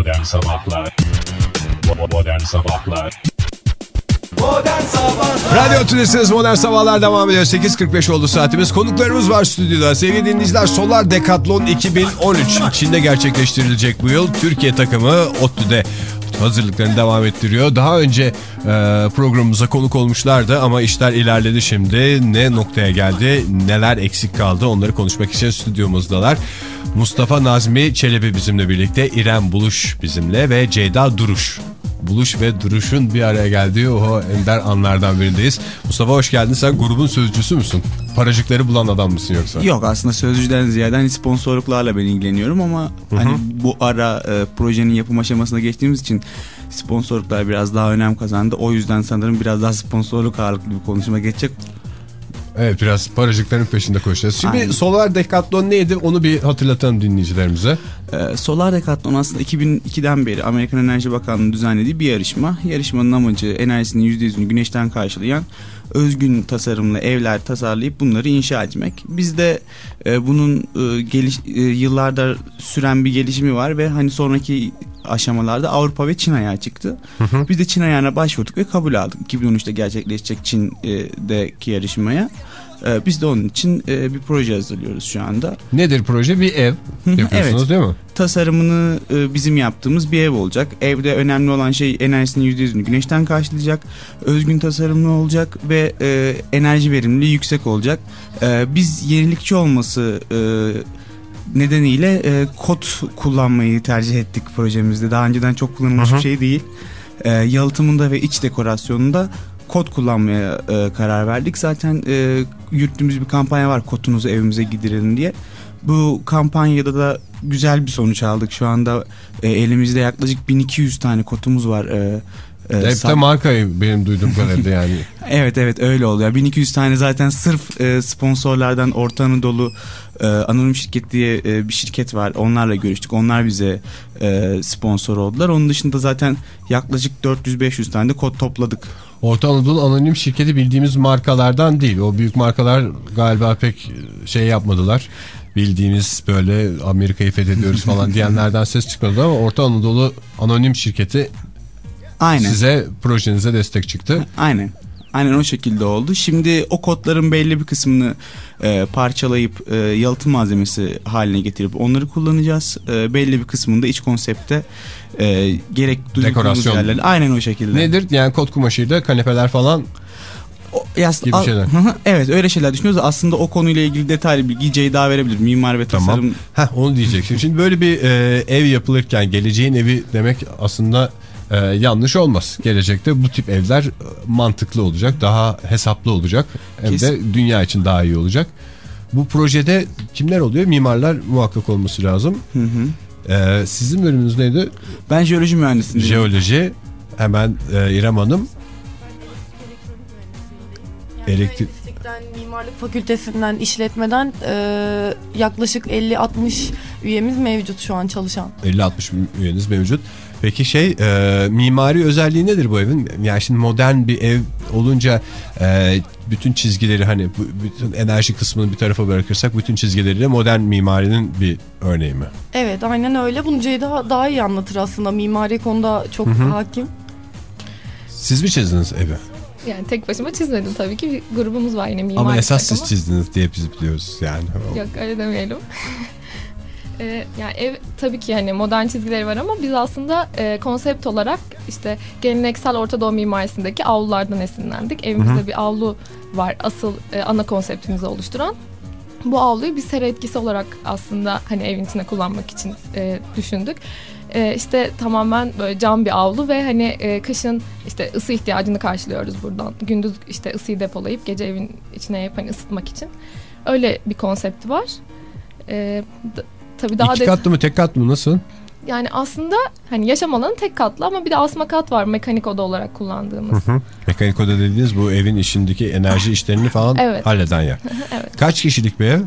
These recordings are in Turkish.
Modern Sabahlar Modern Sabahlar Modern Sabahlar Radyo Tülesi'niz Modern Sabahlar devam ediyor. 8.45 oldu saatimiz. Konuklarımız var stüdyoda. Sevgili dinleyiciler Solar Decathlon 2013 içinde gerçekleştirilecek bu yıl. Türkiye takımı ODTÜ'de hazırlıklarını devam ettiriyor. Daha önce e, programımıza konuk olmuşlardı ama işler ilerledi şimdi. Ne noktaya geldi, neler eksik kaldı onları konuşmak için stüdyomuzdalar. Mustafa Nazmi Çelebi bizimle birlikte, İrem Buluş bizimle ve Ceyda Duruş. Buluş ve Duruş'un bir araya geldiği o ender anlardan birindeyiz. Mustafa hoş geldin. Sen grubun sözcüsü müsün? Paracıkları bulan adam mısın yoksa? Yok aslında sözcüden ziyade hani sponsorluklarla ben ilgileniyorum ama hani bu ara e, projenin yapım aşamasına geçtiğimiz için sponsorluklar biraz daha önem kazandı. O yüzden sanırım biraz daha sponsorluk ağırlıklı bir konuşma geçecek. Evet biraz paracıkların peşinde koşacağız. Şimdi Aynen. Solar Decathlon neydi onu bir hatırlatalım dinleyicilerimize. Ee, Solar Decathlon aslında 2002'den beri Amerikan Enerji Bakanlığı düzenlediği bir yarışma. Yarışmanın amacı enerjisinin %100'ünü güneşten karşılayan özgün tasarımlı evler tasarlayıp bunları inşa etmek. Bizde e, bunun e, geliş, e, yıllarda süren bir gelişimi var ve hani sonraki aşamalarda Avrupa ve Çin ayağı çıktı. Biz de Çin ayağına başvurduk ve kabul aldık. 2013'te gerçekleşecek Çin'deki yarışmaya. E, Biz de onun için e, bir proje hazırlıyoruz şu anda. Nedir proje? Bir ev yapıyorsunuz Evet. değil mi? tasarımını e, bizim yaptığımız bir ev olacak. Evde önemli olan şey enerjisinin %100'ünü güneşten karşılayacak. Özgün tasarımlı olacak ve e, enerji verimliliği yüksek olacak. E, biz yenilikçi olması e, nedeniyle e, kod kullanmayı tercih ettik projemizde. Daha önceden çok kullanılmış bir şey değil. E, yalıtımında ve iç dekorasyonunda kod kullanmaya e, karar verdik. Zaten e, yürüttüğümüz bir kampanya var kodunuzu evimize giderin diye. Bu kampanyada da güzel bir sonuç aldık. Şu anda e, elimizde yaklaşık 1200 tane kodumuz var. E, e, Hep de markayı benim duyduğum kadarıyla yani. Evet evet öyle oluyor. 1200 tane zaten sırf e, sponsorlardan Orta Anadolu e, Anonim Şirket diye e, bir şirket var. Onlarla görüştük. Onlar bize e, sponsor oldular. Onun dışında zaten yaklaşık 400-500 tane de kod topladık. Orta Anadolu Anonim Şirketi bildiğimiz markalardan değil. O büyük markalar galiba pek şey yapmadılar. Bildiğimiz böyle Amerika'yı fethediyoruz falan diyenlerden ses çıkmadı ama Orta Anadolu Anonim Şirketi Aynen. size projenize destek çıktı. Aynen. Aynen o şekilde oldu. Şimdi o kodların belli bir kısmını e, parçalayıp e, yalıtım malzemesi haline getirip onları kullanacağız. E, belli bir kısmını da iç konsepte e, gerek duyduğumuz yerlerle aynen o şekilde. Nedir? Yani kot kumaşıyla kanepeler falan O, yas- gibi şeyler. Hı hı, evet öyle şeyler düşünüyoruz. Aslında o konuyla ilgili detaylı bilgiyi Ceyda verebilir. Mimar ve tasarım. Tamam. Heh, onu diyeceksin. Şimdi böyle bir e, ev yapılırken geleceğin evi demek aslında e, yanlış olmaz. Gelecekte bu tip evler e, mantıklı olacak, daha hesaplı olacak. Hem Kesin. de dünya için daha iyi olacak. Bu projede kimler oluyor? Mimarlar muhakkak olması lazım. Hı hı. E, sizin bölümünüz neydi? Ben jeoloji mühendisiyim. Jeoloji. Hemen e, İrem Hanım. Elektrik. Mühendislikten, mimarlık fakültesinden, işletmeden e, yaklaşık 50-60 üyemiz mevcut şu an çalışan. 50-60 üyeniz mevcut. Peki şey e, mimari özelliği nedir bu evin? Yani şimdi modern bir ev olunca e, bütün çizgileri hani bu- bütün enerji kısmını bir tarafa bırakırsak bütün çizgileriyle modern mimarinin bir örneği mi? Evet aynen öyle. Bunu Ceyda daha iyi anlatır aslında. Mimari konuda çok hakim. Siz mi çizdiniz evi? Yani tek başıma çizmedim tabii ki. Bir grubumuz var yine mimar. Ama esas siz çizdiniz diye biz biliyoruz yani. Yok öyle demeyelim. Ee, yani ev tabii ki hani modern çizgileri var ama biz aslında e, konsept olarak işte geleneksel Orta Doğu mimarisindeki avlulardan esinlendik. Evimizde bir avlu var asıl e, ana konseptimizi oluşturan. Bu avluyu bir sera etkisi olarak aslında hani evin içinde kullanmak için e, düşündük. E, işte tamamen böyle cam bir avlu ve hani e, kışın işte ısı ihtiyacını karşılıyoruz buradan. Gündüz işte ısıyı depolayıp gece evin içine yapıp hani ısıtmak için. Öyle bir konsepti var. E, tabii daha İki katlı mı tek katlı mı nasıl? yani aslında hani yaşam alanı tek katlı ama bir de asma kat var mekanik oda olarak kullandığımız. Mekanik oda dediğiniz bu evin içindeki enerji işlerini falan Evet. halleden yer. evet. Kaç kişilik bir ev?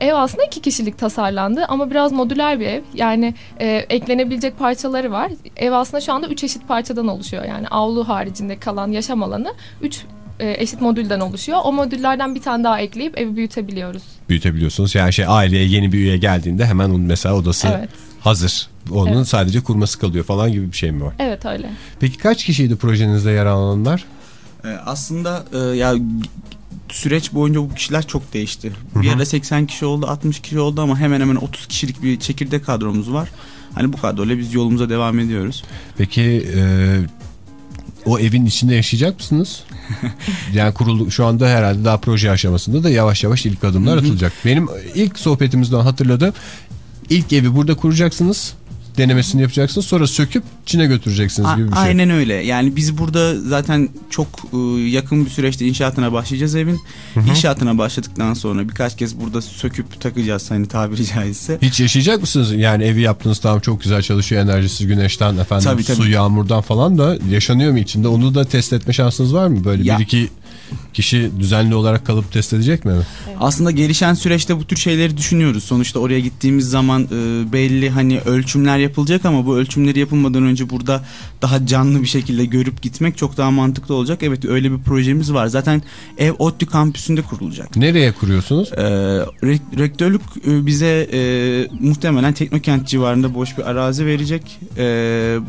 Ev aslında iki kişilik tasarlandı ama biraz modüler bir ev. Yani e, eklenebilecek parçaları var. Ev aslında şu anda üç eşit parçadan oluşuyor. Yani avlu haricinde kalan yaşam alanı üç e, eşit modülden oluşuyor. O modüllerden bir tane daha ekleyip evi büyütebiliyoruz. Büyütebiliyorsunuz. Yani şey aileye yeni bir üye geldiğinde hemen onun mesela odası Evet. hazır. Onun sadece kurması kalıyor falan gibi bir şey mi var? Evet öyle. Peki kaç kişiydi projenizde yer alanlar? Ee, aslında e, ya süreç boyunca bu kişiler çok değişti. Bir ara 80 kişi oldu, 60 kişi oldu ama hemen hemen 30 kişilik bir çekirdek kadromuz var. Hani bu kadroyla biz yolumuza devam ediyoruz. Peki e, o evin içinde yaşayacak mısınız? yani kuruldu şu anda herhalde daha proje aşamasında da yavaş yavaş ilk adımlar atılacak. Benim ilk sohbetimizden hatırladığım ilk evi burada kuracaksınız. Denemesini yapacaksınız. Sonra söküp Çin'e götüreceksiniz A- gibi bir şey. Aynen öyle. Yani biz burada zaten çok e, yakın bir süreçte inşaatına başlayacağız evin. İnşaatına başladıktan sonra birkaç kez burada söküp takacağız hani tabiri caizse. Hiç yaşayacak mısınız? Yani evi yaptınız tamam çok güzel çalışıyor enerjisiz güneşten efendim Tabii, tabii. su yağmurdan falan da yaşanıyor mu içinde? Onu da test etme şansınız var mı? Böyle Ya. bir iki kişi düzenli olarak kalıp test edecek mi? Aslında gelişen süreçte bu tür şeyleri düşünüyoruz. Sonuçta oraya gittiğimiz zaman e, belli hani ölçümler yapılacak ama bu ölçümleri yapılmadan önce burada daha canlı bir şekilde görüp gitmek çok daha mantıklı olacak. Evet öyle bir projemiz var. Zaten ev ODTÜ kampüsünde kurulacak. Nereye kuruyorsunuz? Rek- rektörlük e, bize e, muhtemelen Teknokent civarında boş bir arazi verecek.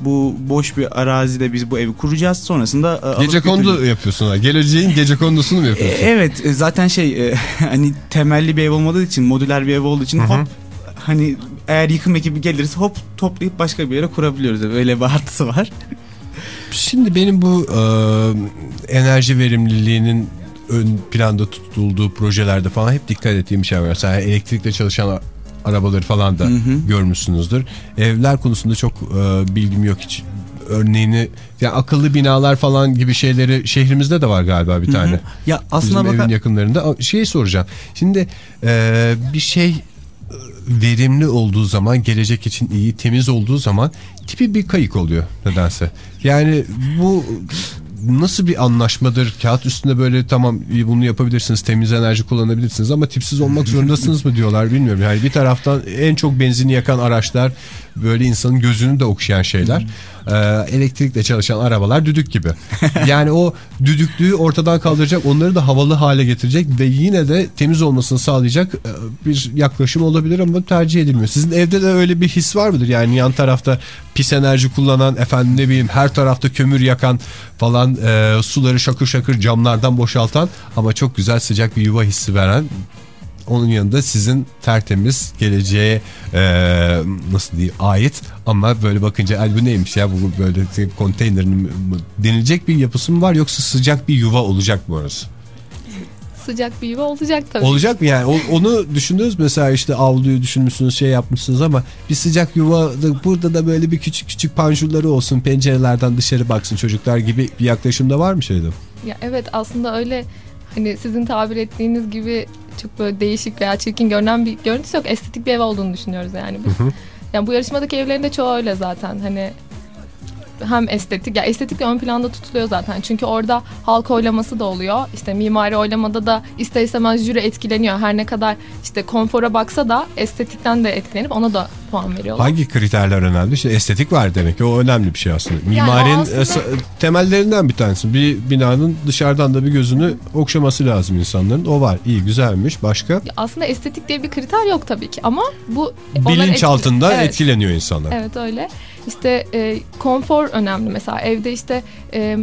Bu boş bir arazide biz bu evi kuracağız. Sonrasında e, Gece kondu yapıyorsunuz. Geleceğin gece kondusunu mu E, yapıyorsunuz? Evet e, zaten şey e, hani temelli bir ev olmadığı için modüler bir ev olduğu için hop hani eğer yıkım ekibi gelirse hop toplayıp başka bir yere kurabiliyoruz. Öyle bir artısı var. Şimdi benim bu e, enerji verimliliğinin ön planda tutulduğu projelerde falan hep dikkat ettiğim bir şey var. Mesela elektrikle çalışan arabaları falan da Hı hı. görmüşsünüzdür. Evler konusunda çok e, bilgim yok hiç. Örneğini yani akıllı binalar falan gibi şeyleri şehrimizde de var galiba bir tane. Ya aslında Bizim evin yakınlarında. Şeyi soracağım. Şimdi e, bir şey e, verimli olduğu zaman, gelecek için iyi, temiz olduğu zaman tipi bir kayık oluyor nedense. Yani bu nasıl bir anlaşmadır? Kağıt üstünde böyle tamam bunu yapabilirsiniz, temiz enerji kullanabilirsiniz ama tipsiz olmak zorundasınız mı diyorlar bilmiyorum. Yani bir taraftan en çok benzini yakan araçlar böyle insanın gözünü de okşayan şeyler. Ee, elektrikle çalışan arabalar düdük gibi. Yani o düdüklüğü ortadan kaldıracak, onları da havalı hale getirecek ve yine de temiz olmasını sağlayacak e, bir yaklaşım olabilir ama tercih edilmiyor. Sizin evde de öyle bir his var mıdır? Yani yan tarafta pis enerji kullanan, efendim ne bileyim her tarafta kömür yakan falan e, suları şakır şakır camlardan boşaltan ama çok güzel sıcak bir yuva hissi veren onun yanında sizin tertemiz geleceğe e, nasıl diyeyim ait. Ama böyle bakınca ay bu neymiş ya? Bu böyle konteynerin denilecek bir yapısı mı var? Yoksa sıcak bir yuva olacak mı orası? Sıcak bir yuva olacak tabii. Olacak mı? Yani onu düşündünüz mesela işte avluyu düşünmüşsünüz şey yapmışsınız ama bir sıcak yuva da- burada da böyle bir küçük küçük panjurları olsun pencerelerden dışarı baksın çocuklar gibi bir yaklaşımda var mı şeyde? Ya evet aslında öyle. Hani sizin tabir ettiğiniz gibi çok böyle değişik veya çirkin görünen bir görüntüsü yok. Estetik bir ev olduğunu düşünüyoruz yani biz. Yani bu yarışmadaki evlerin de çoğu öyle zaten. Hani hem estetik ya estetik de ön planda tutuluyor zaten. Çünkü orada halk oylaması da oluyor. İşte mimari oylamada da ister istemez jüri etkileniyor. Her ne kadar işte konfora baksa da estetikten de etkilenip ona da puan veriyorlar. Hangi kriterler önemli? İşte estetik var demek ki o önemli bir şey aslında. Mimarinin aslında- es- temellerinden bir tanesi. Bir binanın dışarıdan da bir gözünü okşaması lazım insanların. O var. İyi güzelmiş. Başka? Ya Aslında estetik diye bir kriter yok tabii ki ama bu Bilinç altında Evet. etkileniyor insanlar. Evet öyle. İşte e, konfor önemli mesela evde işte e,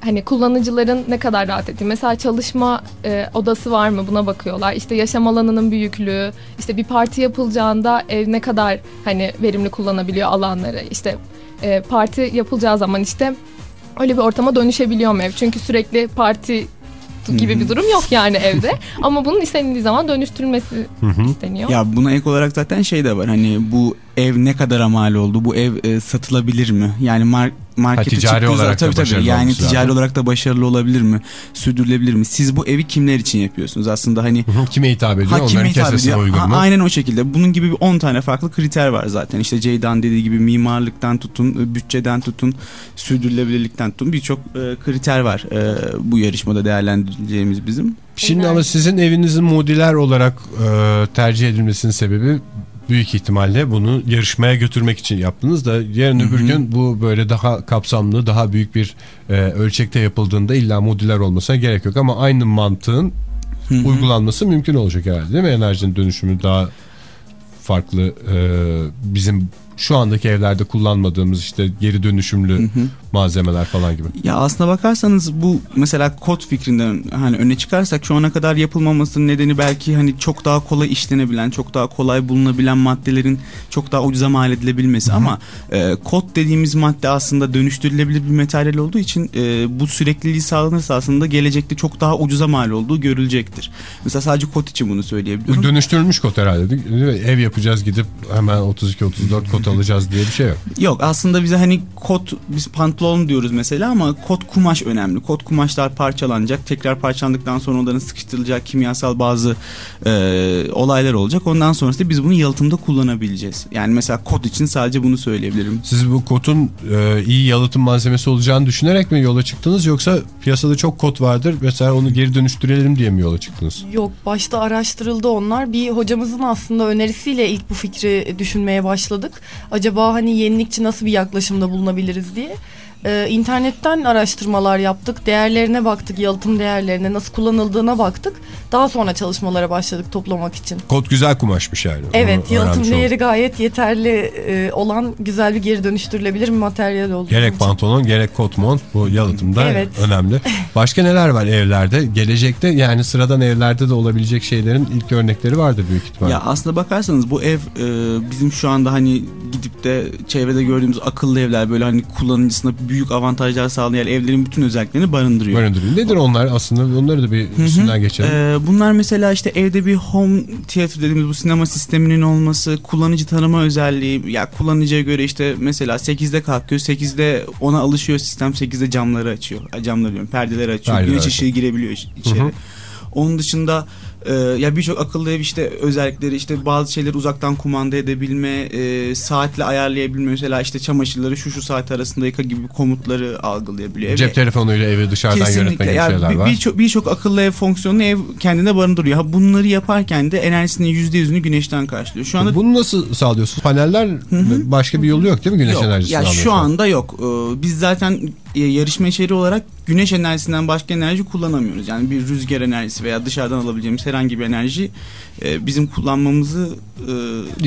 hani kullanıcıların ne kadar rahat ettiği. Mesela çalışma e, odası var mı buna bakıyorlar. İşte yaşam alanının büyüklüğü, işte bir parti yapılacağında ev ne kadar hani verimli kullanabiliyor alanları. İşte e, parti yapılacağı zaman işte öyle bir ortama dönüşebiliyor mu ev? Çünkü sürekli parti gibi bir durum yok yani evde. Ama bunun istenildiği zaman dönüştürülmesi isteniyor. Ya buna ek olarak zaten şey de var hani bu ev ne kadar mal oldu bu ev e, satılabilir mi yani mar markete Ha, ticari zaman- olarak da tabii tabii yani ticari lazım. olarak da başarılı olabilir mi sürdürülebilir mi siz bu evi kimler için yapıyorsunuz aslında hani Hı hı, Kime hitap ediyor? Ha, kime hitap ediyor? uygun Ha, mu? Aynen o şekilde. Bunun gibi bir 10 tane farklı kriter var zaten. İşte Ceydan dediği gibi mimarlıktan tutun, bütçeden tutun, sürdürülebilirlikten tutun birçok e, kriter var e, bu yarışmada değerlendireceğimiz bizim. Şimdi ama sizin evinizin modüler olarak e, tercih edilmesinin sebebi büyük ihtimalle bunu yarışmaya götürmek için yaptınız da yarın öbür gün bu böyle daha kapsamlı daha büyük bir e, ölçekte yapıldığında illa modüler olmasına gerek yok ama aynı mantığın Hı hı. uygulanması mümkün olacak herhalde değil mi? Enerjinin dönüşümü daha farklı e, bizim şu andaki evlerde kullanmadığımız işte geri dönüşümlü malzemeler falan gibi. Ya aslına bakarsanız bu mesela kod fikrinden hani öne çıkarsak şu ana kadar yapılmamasının nedeni belki hani çok daha kolay işlenebilen, çok daha kolay bulunabilen maddelerin çok daha ucuza mal edilebilmesi ama e, kod dediğimiz madde aslında dönüştürülebilir bir materyal olduğu için e, bu sürekliliği sağlanırsa aslında gelecekte çok daha ucuza mal olduğu görülecektir. Mesela sadece kod için bunu Bu söyleyebilirim. dönüştürülmüş kod herhalde? Ev yapacağız gidip hemen 32-34 kod alacağız diye bir şey yok. Yok aslında bize hani kot biz pantolon diyoruz mesela ama kot kumaş önemli. Kot kumaşlar parçalanacak. Tekrar parçalandıktan sonra onların sıkıştırılacak kimyasal bazı e, olaylar olacak. Ondan sonrasında biz bunu yalıtımda kullanabileceğiz. Yani mesela kot için sadece bunu söyleyebilirim. Siz bu kodun e, iyi yalıtım malzemesi olacağını düşünerek mi yola çıktınız yoksa piyasada çok kod vardır mesela onu geri dönüştürelim diye mi yola çıktınız? Yok başta araştırıldı onlar. Bir hocamızın aslında önerisiyle ilk bu fikri düşünmeye başladık. Acaba hani yenilikçi nasıl bir yaklaşımda bulunabiliriz diye. Ee, internetten araştırmalar yaptık. Değerlerine baktık, yalıtım değerlerine, nasıl kullanıldığına baktık. Daha sonra çalışmalara başladık toplamak için. Kod güzel kumaşmış yani. Evet, Onu yalıtım değeri gayet yeterli e, olan güzel bir geri dönüştürülebilir bir materyal olduğu Gerek için. pantolon gerek kot mont bu yalıtımda Evet. önemli. Başka neler var evlerde? Gelecekte yani sıradan evlerde de olabilecek şeylerin ilk örnekleri vardır büyük ihtimalle. Ya aslında bakarsanız bu ev e, bizim şu anda hani gidip de çevrede gördüğümüz akıllı evler böyle hani kullanıcısına büyük avantajlar sağlayan evlerin bütün özelliklerini barındırıyor. Barındırıyor. Nedir onlar aslında? Onları da bir üstünden geçelim. Ee, bunlar mesela işte evde bir home theater dediğimiz bu sinema sisteminin olması, kullanıcı tanıma özelliği, ya kullanıcıya göre işte mesela 8'de kalkıyor, 8'de ona alışıyor sistem, 8'de camları açıyor. Camları diyorum, perdeleri açıyor. Perdeleri Güneş ışığı girebiliyor iç- içeri. Hı hı. Onun dışında e, ya birçok akıllı ev işte özellikleri işte bazı şeyleri uzaktan kumanda edebilme, e, saatle ayarlayabilme mesela işte çamaşırları şu şu saat arasında yıka gibi komutları algılayabiliyor. Cep telefonuyla evi dışarıdan yönetme Kesinlikle. gibi Yani şeyler bir- var. Birçok birçok akıllı ev fonksiyonunu ev kendine barındırıyor. Ha bunları yaparken de enerjisinin %100'ünü güneşten karşılıyor. Şu anda Bunu nasıl sağlıyorsunuz? Paneller başka bir yolu yok değil mi güneş yok. enerjisi Ya şu anda yok. Ee, Biz zaten yarışma içeriği olarak güneş enerjisinden başka enerji kullanamıyoruz. Yani bir rüzgar enerjisi veya dışarıdan alabileceğimiz herhangi bir enerji e, bizim kullanmamızı e,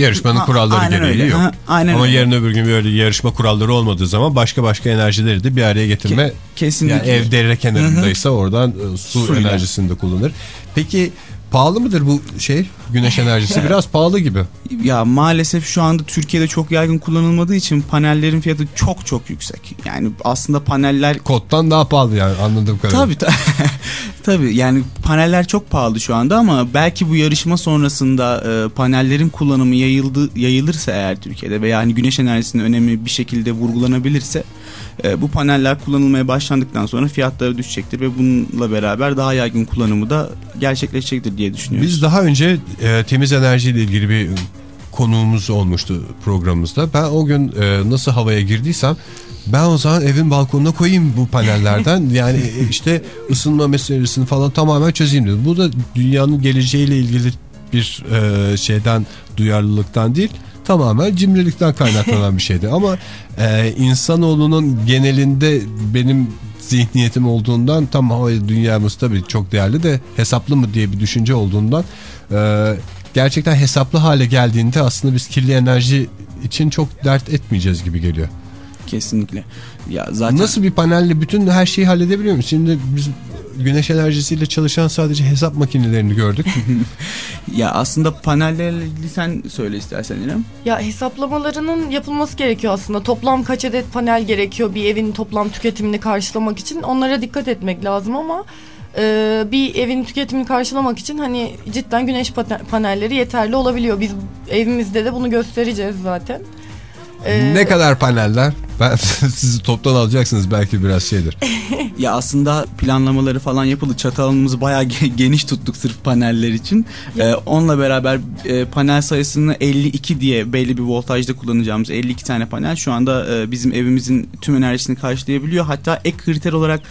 Yarışmanın a- kuralları aynen gereği öyle. yok. Ha, aynen Ama öyle. yarın öbür gün böyle yarışma kuralları olmadığı zaman başka başka enerjileri de bir araya getirme. Kesinlikle. Yani ev dere kenarındaysa oradan e, su Suyla. enerjisini de kullanır. Peki pahalı mıdır bu şey güneş enerjisi? Biraz pahalı gibi. Ya maalesef şu anda Türkiye'de çok yaygın kullanılmadığı için panellerin fiyatı çok çok yüksek. Yani aslında paneller Koddan daha pahalı yani anladığım kadarıyla. Tabii ta- tabii yani paneller çok pahalı şu anda ama belki bu yarışma sonrasında e, panellerin kullanımı yayıldı yayılırsa eğer Türkiye'de veya hani güneş enerjisinin önemi bir şekilde vurgulanabilirse e, bu paneller kullanılmaya başlandıktan sonra fiyatları düşecektir ve bununla beraber daha yaygın kullanımı da gerçekleşecektir diye düşünüyoruz. Biz daha önce e, temiz enerjiyle ilgili bir konuğumuz olmuştu programımızda. Ben o gün e, nasıl havaya girdiysem ben o zaman evin balkonuna koyayım bu panellerden. yani e, işte ısınma meselesini falan tamamen çözeyim dedim. Bu da dünyanın geleceğiyle ilgili bir e, şeyden duyarlılıktan değil tamamen cimrilikten kaynaklanan bir şeydi. Ama e, insanoğlunun genelinde benim zihniyetim olduğundan tam dünyamız tabii çok değerli de hesaplı mı diye bir düşünce olduğundan e, gerçekten hesaplı hale geldiğinde aslında biz kirli enerji için çok dert etmeyeceğiz gibi geliyor. Kesinlikle. Ya zaten Nasıl bir panelle bütün her şeyi halledebiliyor muyuz? Şimdi biz güneş enerjisiyle çalışan sadece hesap makinelerini gördük. ya aslında panellerle ilgili sen söyle istersen İrem. Ya hesaplamalarının yapılması gerekiyor aslında. Toplam kaç adet panel gerekiyor bir evin toplam tüketimini karşılamak için. Onlara dikkat etmek lazım ama e, bir evin tüketimini karşılamak için hani cidden güneş panelleri yeterli olabiliyor. Biz evimizde de bunu göstereceğiz zaten. E, ne kadar paneller? Ben sizi toptan alacaksınız belki biraz şeydir. Ya aslında planlamaları falan yapıldı. Çatı alanımızı bayağı ge- geniş tuttuk sırf paneller için. Ee, onunla beraber e, panel sayısını 52 diye belli bir voltajda kullanacağımız 52 tane panel şu anda e, bizim evimizin tüm enerjisini karşılayabiliyor. Hatta ek kriter olarak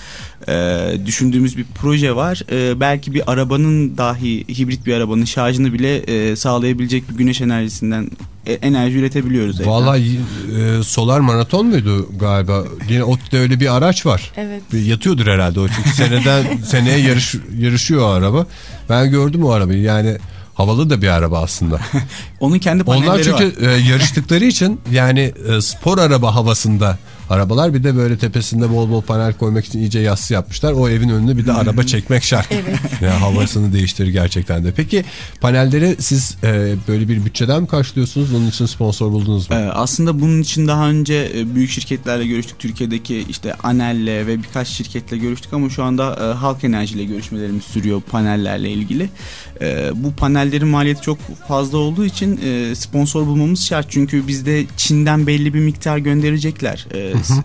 e, düşündüğümüz bir proje var. E, belki bir arabanın dahi hibrit bir arabanın şarjını bile e, sağlayabilecek bir güneş enerjisinden e, enerji üretebiliyoruz. Vallahi e, solar maraton muydu galiba? Yine ODTÜ'de öyle bir araç var. Evet. Yatıyordur herhalde o çünkü seneden seneye yarış, yarışıyor o araba. Ben gördüm o arabayı yani havalı da bir araba aslında. Onun kendi panelleri Onlar çünkü var. e, yarıştıkları için yani e, spor araba havasında arabalar bir de böyle tepesinde bol bol panel koymak için iyice yassı yapmışlar. O evin önüne bir de araba çekmek şart. Evet. Yani havasını değiştirir gerçekten de. Peki panelleri siz e, böyle bir bütçeden mi karşılıyorsunuz? Onun için sponsor buldunuz mu? Ee, aslında bunun için daha önce e, büyük şirketlerle görüştük. Türkiye'deki işte Anel'le ve birkaç şirketle görüştük ama şu anda e, Halk Enerji ile görüşmelerimiz sürüyor panellerle ilgili. E, bu panellerin maliyeti çok fazla olduğu için e, sponsor bulmamız şart. Çünkü bizde Çin'den belli bir miktar gönderecekler e, s- e,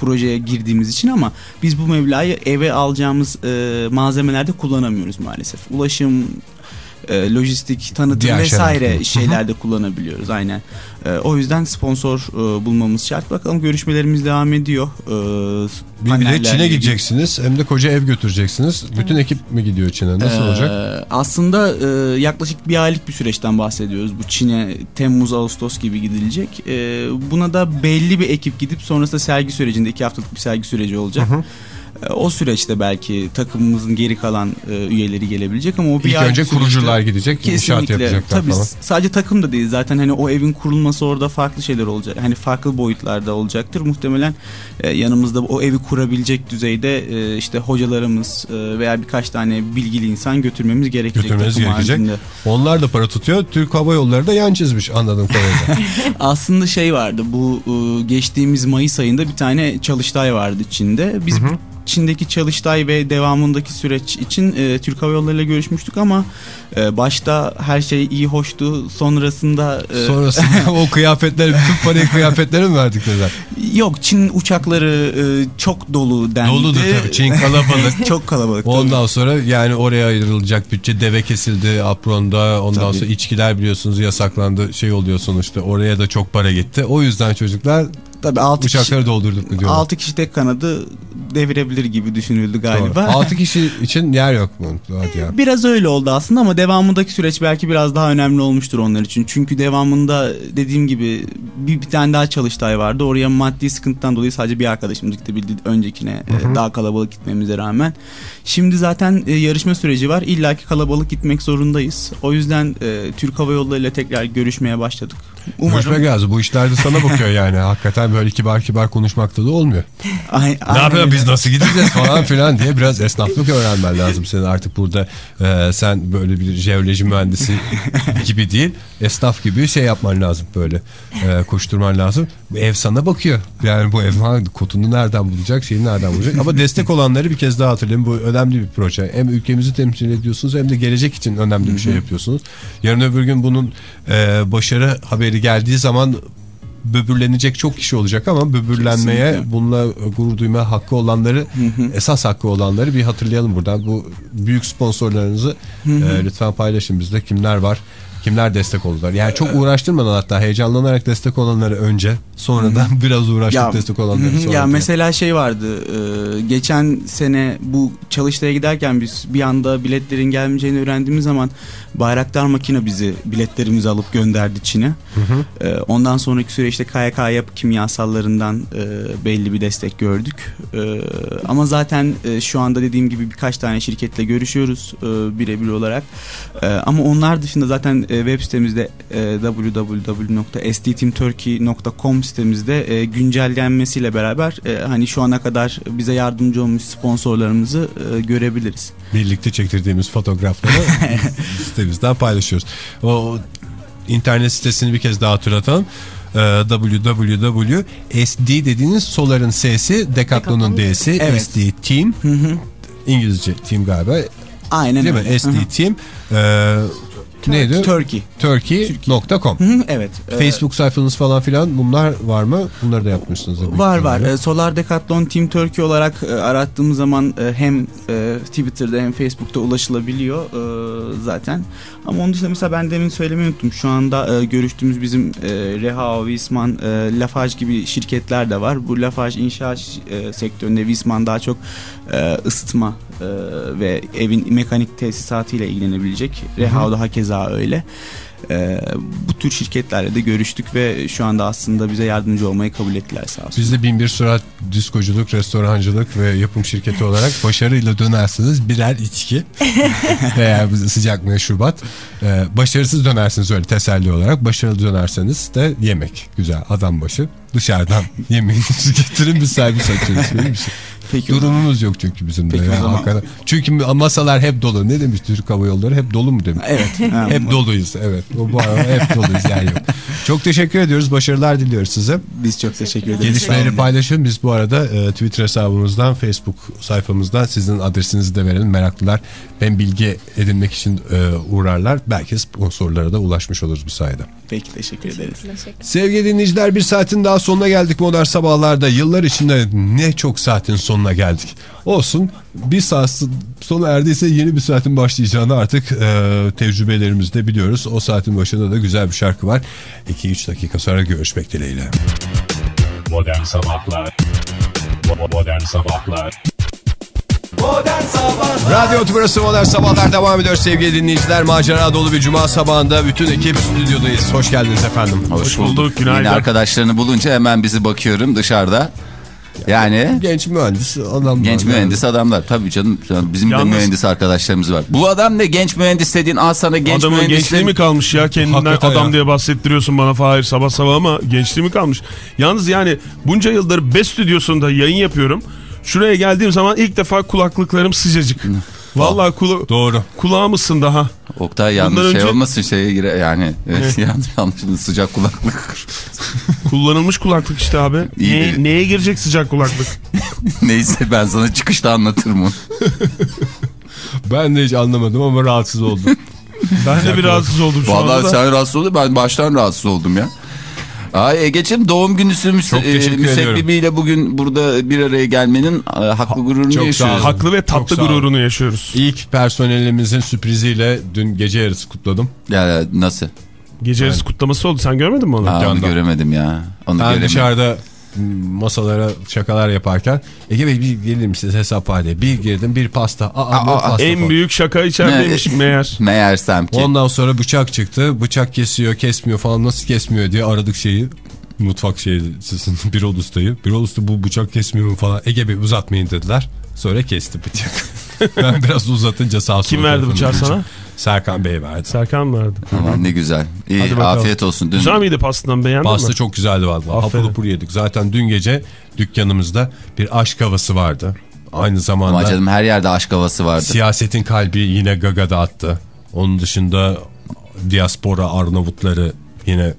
projeye girdiğimiz için ama biz bu meblağı eve alacağımız e, malzemelerde kullanamıyoruz maalesef. Ulaşım e, lojistik, tanıtım Diğer vesaire şeyler. şeylerde kullanabiliyoruz aynen. E, o yüzden sponsor e, bulmamız şart. Bakalım görüşmelerimiz devam ediyor. E, Bir de Çin'e gideceksiniz hem de koca ev götüreceksiniz. Bütün ekip mi gidiyor Çin'e? Nasıl Ee, olacak? Aslında e, yaklaşık bir aylık bir süreçten bahsediyoruz. Bu Çin'e Temmuz, Ağustos gibi gidilecek. E, buna da belli bir ekip gidip sonrasında sergi sürecinde iki haftalık bir sergi süreci olacak. E, O süreçte belki takımımızın geri kalan e, üyeleri gelebilecek ama o bir İlk önce süreçte- kurucular gidecek, inşaat Kesinlikle. yapacaklar Tabii falan. sadece takım da değil zaten hani o evin kurulması orada farklı şeyler olacak. Hani farklı boyutlarda olacaktır. Muhtemelen e, yanımızda o evi kurabilecek düzeyde e, işte hocalarımız e, veya birkaç tane bilgili insan götürmemiz gerekecek. Götürmeniz takım gerekecek. haricinde. Onlar da para tutuyor. Türk Hava Yolları da yan çizmiş anladığım kadarıyla. Aslında şey vardı bu e, geçtiğimiz Mayıs ayında bir tane çalıştay vardı Çin'de. Biz Çin'deki çalıştay ve devamındaki süreç için e, Türk Hava Yolları ile görüşmüştük ama e, başta her şey iyi hoştu. Sonrasında e, Sonrasında o kıyafetleri, bütün parayı kıyafetlere mi verdik dediler? yok Çin uçakları e, çok dolu dendi. Doludur tabii. Çin kalabalık. çok kalabalık. Ondan sonra yani oraya ayrılacak bütçe deve kesildi apronda ondan Tabii. sonra içkiler biliyorsunuz yasaklandı şey oluyor sonuçta oraya da çok para gitti. O yüzden çocuklar Tabii 6 kişi, uçakları doldurduk mu diyorlar. 6 kişi tek kanadı devirebilir gibi düşünüldü galiba. 6 kişi için yer yok mu? Hadi ya. Biraz öyle oldu aslında ama devamındaki süreç belki biraz daha önemli olmuştur onlar için. Çünkü devamında dediğim gibi bir, bir tane daha çalıştay vardı. Oraya maddi sıkıntıdan dolayı sadece bir arkadaşımız gidebildi öncekine e, daha kalabalık gitmemize rağmen. Şimdi zaten e, yarışma süreci var. İlla ki kalabalık gitmek zorundayız. O yüzden e, Türk Hava Yolları ile tekrar görüşmeye başladık. Görüşmek lazım. Bu işlerde sana bakıyor yani. Hakikaten böyle kibar kibar konuşmakta da olmuyor. Ay- Ne öyle. biz nasıl gideceğiz falan filan diye biraz esnaflık öğrenmen lazım senin artık burada e, sen böyle bir jeoloji mühendisi gibi değil esnaf gibi şey yapman lazım böyle e, koşturman lazım. Bu ev sana bakıyor yani bu ev kotunu nereden bulacak şeyini nereden bulacak ama destek olanları bir kez daha hatırlayayım bu önemli bir proje hem ülkemizi temsil ediyorsunuz hem de gelecek için önemli bir şey yapıyorsunuz. Yarın öbür gün bunun e, başarı haberi geldiği zaman böbürlenecek çok kişi olacak ama böbürlenmeye Kesinlikle. bununla gurur duyma hakkı olanları esas hakkı olanları bir hatırlayalım buradan. Bu büyük sponsorlarınızı e, lütfen paylaşın bizde kimler var kimler destek oldular. Yani çok uğraştırmadan hatta heyecanlanarak destek olanları önce sonradan biraz uğraştık destek olanları hı hı. sonra. Ya mesela şey vardı e, geçen sene bu çalıştaya giderken biz bir anda biletlerin gelmeyeceğini öğrendiğimiz zaman Bayraktar Makine bizi biletlerimizi alıp gönderdi Çin'e. E, ondan sonraki süreçte KYK yapı kimyasallarından e, belli bir destek gördük. E, ama zaten e, şu anda dediğim gibi birkaç tane şirketle görüşüyoruz e, birebir olarak. E, ama onlar dışında zaten e, web sitemizde e, www.stteamturkey.com sitemizde e, güncellenmesiyle beraber e, hani şu ana kadar bize yardımcı olmuş sponsorlarımızı e, görebiliriz. birlikte çektirdiğimiz fotoğrafları sitemizden paylaşıyoruz. O internet sitesini bir kez daha hatırlatalım. Ee, www.sd dediğiniz Solar'ın S'si, Decathlon'un Decathlon. D'si, Evet. SD Team. İngilizce team galiba. Aynen Değil öyle. mi? SD Hı hı. Team. Ee, neydi? Turkey. Turkey.com. Hı, evet. Facebook sayfanız falan filan bunlar var mı? Bunları da yapmışsınız. Var var. ihtimalle. E, Solar Decathlon Team Turkey olarak e, arattığımız zaman e, hem e, Twitter'da hem Facebook'ta ulaşılabiliyor e, zaten. Ama onun dışında mesela ben demin söylemeyi unuttum. Şu anda e, görüştüğümüz bizim e, Reha, Wisman, e, Lafarge gibi şirketler de var. Bu Lafarge inşaat e, sektöründe Wisman daha çok e, ısıtma e, ve evin mekanik tesisatıyla ilgilenebilecek. Reha da hakeza keza öyle. Ee, bu tür şirketlerle de görüştük ve şu anda aslında bize yardımcı olmayı kabul ettiler sağ olsun. Biz de bin bir surat diskoculuk, restorancılık ve yapım şirketi olarak başarıyla dönersiniz birer içki veya sıcak meşrubat. Ee, başarısız dönersiniz öyle teselli olarak. Başarılı dönerseniz de yemek. Güzel adam başı. Dışarıdan yemeğinizi getirin bir servis açıyoruz. Bir şey. Peki, Durumumuz yok çünkü bizim de. Peki ya, zaman-. Çünkü masalar hep dolu. Ne demiş Türk Hava Yolları? Hep dolu mu demiş? Evet. Hep doluyuz evet. O bu arada hep doluyuz yani yok. Çok teşekkür ediyoruz. Başarılar diliyoruz size. Biz çok teşekkür ederiz. Gelişmeleri paylaşın. Biz bu arada e, Twitter hesabımızdan, Facebook sayfamızdan sizin adresinizi de verelim. Meraklılar hem bilgi edinmek için e, uğrarlar. Belki sponsorlara da ulaşmış oluruz bu sayede. Peki teşekkür ederiz. Teşekkür Sevgili dinleyiciler bir saatin daha sonuna geldik modern sabahlarda. Yıllar içinde ne çok saatin sonuna geldik. Olsun bir saat sona erdiyse yeni bir saatin başlayacağını artık e, tecrübelerimizde biliyoruz. O saatin başında da güzel bir şarkı var. 2-3 dakika sonra görüşmek dileğiyle. Modern Sabahlar Modern Sabahlar Modern Sabahlar Radyo Tümrüt'ü Modern Sabahlar devam ediyor sevgili dinleyiciler. Macera dolu bir cuma sabahında bütün ekip stüdyodayız. Hoş geldiniz efendim. Hoş bulduk. Yeni arkadaşlarını bulunca hemen bizi bakıyorum dışarıda. Yani Genç mühendis adamlar. genç Yani. mühendis adamlar. Tabii canım bizim Yalnız- de mühendis arkadaşlarımız var. Bu adam ne genç mühendis dediğin al sana genç Adamın mühendis. gençliği mi kalmış ya kendinden Hakikaten adam ya. diye bahsettiriyorsun bana Fahir sabah sabah ama gençliği mi kalmış? Yalnız yani bunca yıldır B stüdyosunda yayın yapıyorum. Şuraya geldiğim zaman ilk defa kulaklıklarım sıcacık. Vallahi kula Doğru. kulağım ısındı ha. Oktay yanlış Bundan şey önce- olmasın şeye gire yani. Evet, yanlış yanlış sıcak kulaklık. Kullanılmış kulaklık işte abi. İyi Neye, değil. neye girecek sıcak kulaklık? Neyse ben sana çıkışta anlatırım onu. Ben de hiç anlamadım ama rahatsız oldum. Ben de bir rahatsız oldum şu anda Vallahi sen rahatsız oldun ben baştan rahatsız oldum ya. Ay Ege'ciğim doğum günüsü e, müsebbibiyle bugün burada bir araya gelmenin e, haklı gururunu çok yaşıyoruz. Haklı ve tatlı gururunu yaşıyoruz. İlk personelimizin sürpriziyle dün gece yarısı kutladım. Ya, nasıl? Gece yarısı kutlaması oldu. Sen görmedin mi onu? Aa, onu göremedim ya. Onu Ben göremedim. dışarıda masalara şakalar yaparken Ege Bey bir gelir misiniz hesap hadi. Bir girdim bir pasta. Aa, Aa, aa, pasta En falan. büyük şaka içerideymiş meğer. Meğersem ki. Ondan sonra bıçak çıktı. Bıçak kesiyor kesmiyor falan nasıl kesmiyor diye aradık şeyi. Mutfak şeysinin Birol Usta'yı. Birol Usta bu bıçak kesmiyor mu falan. Ege Bey uzatmayın dediler. Sonra kesti bıçak. ben biraz uzatınca sağ Kim verdi bıçağı sana? Serkan Bey verdi. Serkan mı verdi? Aman ne güzel. İyi afiyet olsun. Dün Güzel miydi pastadan beğendin Pasta mi? çok güzeldi vallahi. Hapur hapur yedik. Zaten dün gece dükkanımızda bir aşk havası vardı. Aynı zamanda ama canım her yerde aşk havası vardı. siyasetin kalbi yine Gaga'da attı. Onun dışında diaspora Arnavutları yine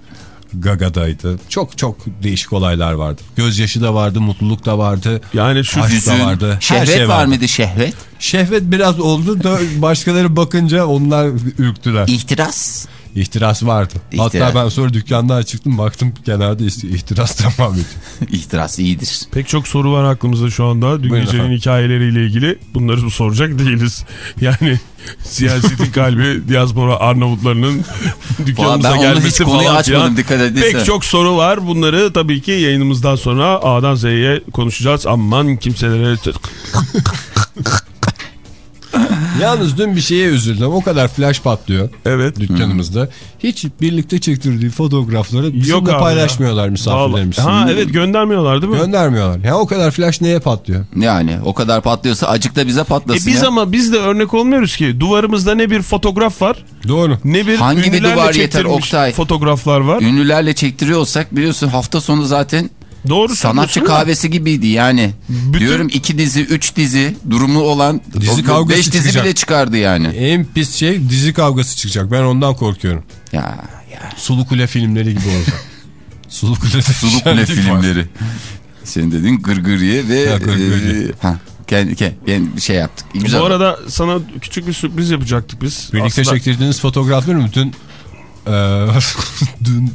Gaga'daydı. Çok çok değişik olaylar vardı. Gözyaşı da vardı, mutluluk da vardı. Yani şu Aşk da vardı. Şehvet şey var vardı. mıydı şehvet? Şehvet biraz oldu da başkaları bakınca onlar ürktüler. İhtiras. İhtiras vardı. İhtiras. Hatta ben sonra dükkandan çıktım baktım kenarda ihtiras devam ediyor. İhtiras iyidir. pek çok soru var aklımızda şu anda. Dün Buyurun gecenin efendim. hikayeleriyle ilgili bunları soracak değiliz. Yani siyasetin kalbi diaspora Arnavutlarının dükkanımıza ben hiç gelmesi konuyu falan açmadım dikkat edilse. Pek çok soru var. Bunları tabii ki yayınımızdan sonra A'dan Z'ye konuşacağız. Aman kimselere Yalnız dün bir şeye üzüldüm. O kadar flash patlıyor Evet. dükkanımızda. Hiç birlikte çektirdiği fotoğrafları bizimle Yok abi paylaşmıyorlar misafirlerimiz. Ha evet göndermiyorlar değil mi? Göndermiyorlar. Ya o kadar flash neye patlıyor? Yani o kadar patlıyorsa acık da bize E patlasın biz ya. ama biz de örnek olmuyoruz ki. Duvarımızda ne bir fotoğraf var Doğru. ne bir Hangi bir duvar yeter Oktay? fotoğraflar var. Ünlülerle çektiriyorsak biliyorsun hafta sonu zaten Doğru sanatçı kahvesi gibiydi yani. Bütün- Diyorum iki dizi, üç dizi durumu olan Dizi kavgası beş dizi çıkacak. bile çıkardı yani. En pis şey dizi kavgası çıkacak. Ben ondan korkuyorum. Ya ya Sulu Kule filmleri gibi olacak. Sulu Kule'de Sulu Kule filmleri. Senin dediğin Gırgırye ve Ha, Gırgırye. e, ha, kendi, kendi, bir şey yaptık. Güzel. Bu arada sana küçük bir sürpriz yapacaktık biz. Birlikte Aslında- çektirdiğiniz fotoğrafları mı? E, dün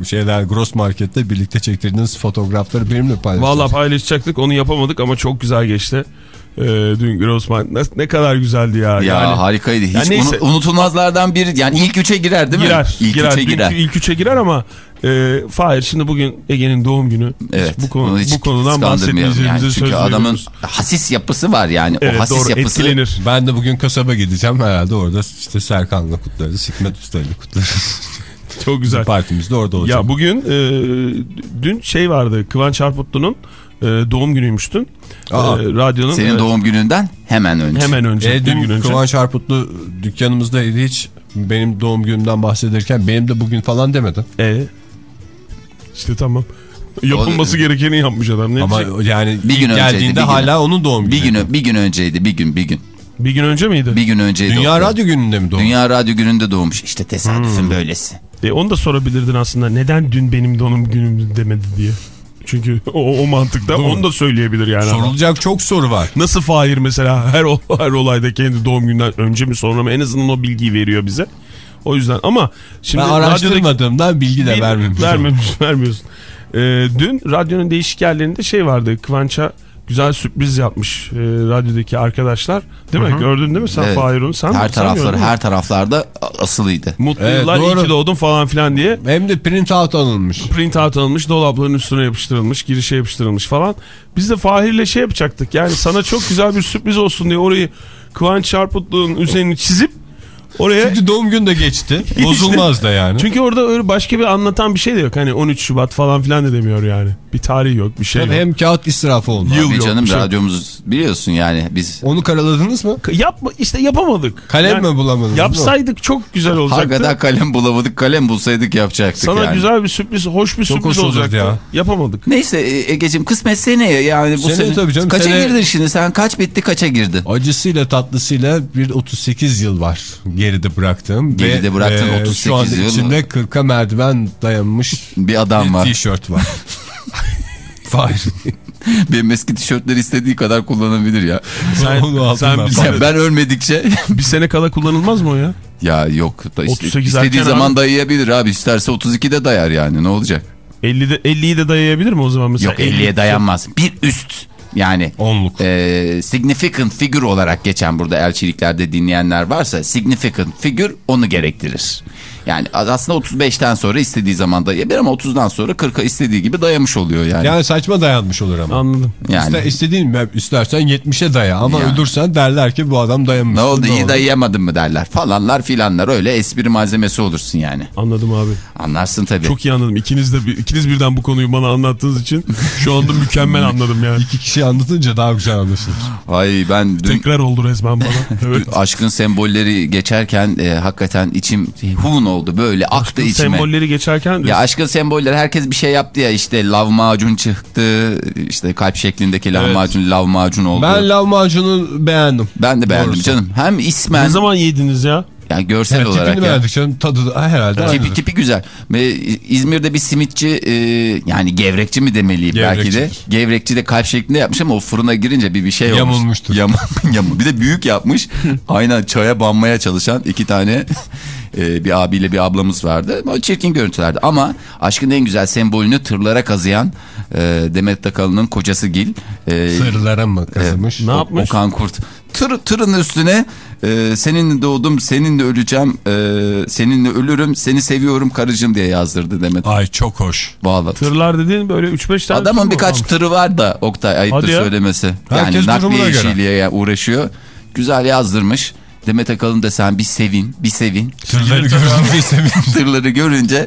e, şeyler Gross Market'te birlikte çektirdiğiniz fotoğrafları benimle paylaştınız. Vallahi paylaşacaktık onu yapamadık ama çok güzel geçti. Ee, dün Grossman ne, ne kadar güzeldi ya. Ya yani, harikaydı. Hiç Ya neyse. unu- unutulmazlardan biri. Yani ilk üçe girer değil mi? girer. İlk girer. üçe Dünkü girer. ilk üçe girer ama e, Fahir şimdi bugün Ege'nin doğum günü. Evet. Bu, konu, hiç bu konudan bahsetmeyeceğimize yani. söz Çünkü adamın veriyoruz. hasis yapısı var yani. Evet o hasis doğru yapısı. etkilenir. Ben de bugün kasaba gideceğim herhalde orada işte Serkan'la kutlarız, Hikmet Usta'yla kutlarız. Çok güzel. Partimiz de orada olacak. Ya bugün e, dün şey vardı Kıvanç Arputlu'nun e, doğum günüymüş dün. E, Aa. radyonun Senin evet, doğum gününden hemen önce. hemen önce. E, bir gün dün önce. Kıvanç Arputlu dükkanımızdaydı hiç benim doğum günümden bahsederken benim de bugün falan demedi. E, işte tamam. Yapılması O- gerekeni yapmış adam. Ne Ama diyecek? yani Bir gün önceydi, geldiğinde bir gün. hala onun doğum günü. Bir gün bir gün önceydi. Bir gün bir gün. bir gün önce miydi? Bir gün önceydi. Dünya Oktay. Radyo Günü'nde mi doğum? Dünya Radyo Günü'nde doğmuş. İşte tesadüfün Hmm. böylesi. E, onu da sorabilirdin aslında. Neden dün benim doğum günüm demedi diye. Çünkü o, o mantıkta Doğru. onu da söyleyebilir yani. Sorulacak çok soru var. Nasıl Fahir mesela her, her olayda kendi doğum günden önce mi sonra mı en azından o bilgiyi veriyor bize. O yüzden ama şimdi Ben araştırmadığımdan bilgi de Bil- vermemiş. Vermemiş, vermiyorsun. Ee, dün radyonun değişik yerlerinde şey vardı. Kıvanç'a güzel sürpriz yapmış e, radyodaki arkadaşlar. Değil mi? Gördün değil mi sen Evet. Fahir onu? Sen her tarafları her taraflarda asılıydı. Mutlu Evet, yıllar iyi doğru. ki doğdun falan filan diye Hem de print out alınmış. print out alınmış dolapların üstüne yapıştırılmış girişe yapıştırılmış falan. Biz de Fahir'le şey yapacaktık yani sana çok güzel bir sürpriz olsun diye orayı Kıvanç Çarputlu'nun üzerini çizip oraya Çünkü doğum günü de geçti. Bozulmaz da yani. çünkü orada öyle başka bir anlatan bir şey de yok. Hani 13 Şubat falan filan da demiyor yani. Bir tarih yok, bir şey yok. hem kağıt israfı oldu. Yıl Tabii yok, canım bir şey radyomuz biliyorsun yani biz Onu karaladınız mı? Yapma işte yapamadık. Kalem mi bulamadınız? Yapsaydık çok güzel olacaktı. hakikaten kalem bulamadık kalem bulsaydık yapacaktık Sana yani. güzel bir sürpriz, hoş bir Çok sürpriz hoş olacaktı. ya. Yapamadık. Neyse e, Ege'cim kısmet seneye yani bu Seneye sene. tabii canım, Kaça sene- girdin şimdi sen kaç bitti kaça girdin? Acısıyla tatlısıyla bir 38 yıl var geride bıraktığım. Geride bıraktığın 38 Şu anda yıl. içinde 40'a merdiven dayanmış Bir adam bir var. tişört var. Fahir. Benim eski tişörtleri istediği kadar kullanabilir ya. Sen, sen ben. Ya sene, ben ölmedikçe bir sene kala kullanılmaz mı o ya? ya yok da işte, 38 istediği zaman abi. dayayabilir abi isterse 32'de dayar yani ne olacak? 50'de 50'yi de dayayabilir mi o zaman mesela? Yok 50'ye dayanmaz. Bir üst yani Onluk. e, significant figure olarak geçen burada elçiliklerde dinleyenler varsa significant figure onu gerektirir. Yani aslında 35'ten sonra istediği zaman dayayabilir ama 30'dan sonra 40'a istediği gibi dayamış oluyor yani. Yani saçma dayanmış olur ama. Anladım. Yani İste, istediğin mi? İstersen 70'e daya ama Yani. ölürsen derler ki bu adam dayanmış. ne oldu iyi dayayamadın mı derler falanlar filanlar öyle espri malzemesi olursun yani. Anladım abi. Anlarsın tabii. Çok iyi anladım. İkiniz de bir- ikiniz birden bu konuyu bana anlattığınız için şu anda mükemmel anladım yani. İki kişi anlatınca daha güzel anlaşılır. Ay ben dün Tekrar oldu resmen bana. Evet. aşkın sembolleri geçerken e, hakikaten içim hun oldu böyle aktı içime. Sembolleri geçerken Ya aşkın sembolleri herkes bir şey yaptı ya işte lav macun çıktı işte kalp şeklindeki lav Evet. macun lav macun oldu. Ben Ben, lav macunu beğendim. de beğendim Doğrusu. canım. Hem ismen ne zaman yediniz ya? yani görsel Yani olarak tipini beğendik canım. Tadı da herhalde. Tipi, aynıdır. tipi güzel. Ve İzmir'de bir simitçi e, yani gevrekçi mi demeliyim belki de. Gevrekçi. Gevrekçi de kalp şeklinde yapmış ama o fırına girince bir bir şey olmuş. Yamulmuştur. Yam, yam- bir de büyük yapmış. Aynen çaya banmaya çalışan iki tane e, bir abiyle bir ablamız vardı. O çirkin görüntülerdi ama aşkın en güzel sembolünü tırlara kazıyan e, Demet Akalın'ın kocası Gil. E, Sırlara mı kazımış? Ne yapmış? Okan Kurt. Tır, tırın üstüne e, seninle doğdum, seninle öleceğim, e, seninle ölürüm, seni seviyorum karıcığım diye yazdırdı Demet. Ay çok hoş. Bağladı. Tırlar dediğin böyle 3-5 tane tır Adamın mı birkaç varmış? tırı var da Oktay ayıptır söylemesi. Herkes yani nakliye işiyle uğraşıyor. Güzel yazdırmış. Demet Akalın da sen bir sevin, bir sevin. Tırları görünce sevin. Tırları görünce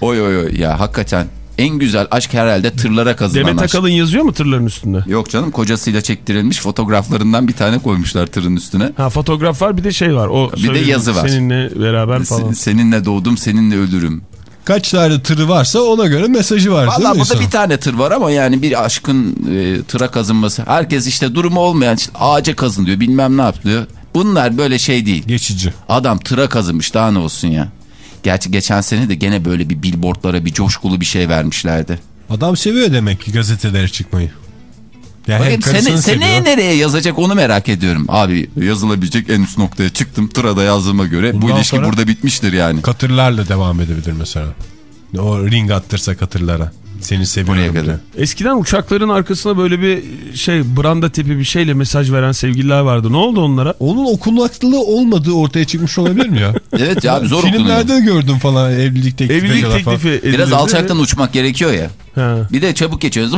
oy oy oy ya hakikaten en güzel aşk herhalde tırlara kazınan Demet aşk. Akalın yazıyor mu tırların üstünde? Yok canım kocasıyla çektirilmiş fotoğraflarından bir tane koymuşlar tırın üstüne. Ha fotoğraf var bir de şey var. O Bir de yazı var. Seninle beraber falan. Se- Seninle doğdum, seninle ölürüm. Kaç tane tırı varsa ona göre mesajı var. Valla burada insanın? bir tane tır var ama yani bir aşkın e, tıra kazınması. Herkes işte durumu olmayan işte ağaca kazın diyor bilmem ne yapıyor. Bunlar böyle şey değil. Geçici. Adam tıra kazınmış daha ne olsun ya. Gerçi geçen sene de gene böyle bir billboardlara bir coşkulu bir şey vermişlerdi. Adam seviyor demek ki gazetelere çıkmayı. Yani Bakayım sene, seneye nereye yazacak onu merak ediyorum. Abi yazılabilecek en üst noktaya çıktım. Tırada yazdığıma göre bu Bundan ilişki sonra- burada bitmiştir yani. Katırlarla devam edebilir mesela. O ring attırsa katırlara. Seni Buraya seviyorum. kadar. bile. Eskiden uçakların arkasına böyle bir şey branda tipi bir şeyle mesaj veren sevgililer vardı. Ne oldu onlara? Onun okunaklı olmadığı ortaya çıkmış olabilir mi ya? Evet ya abi zor okunuyor. Filmlerde gördüm falan evlilik teklifi Evlilik falan. teklifi edilirdi. Biraz alçaktan uçmak gerekiyor ya. Ha. Bir de çabuk geçiyoruz.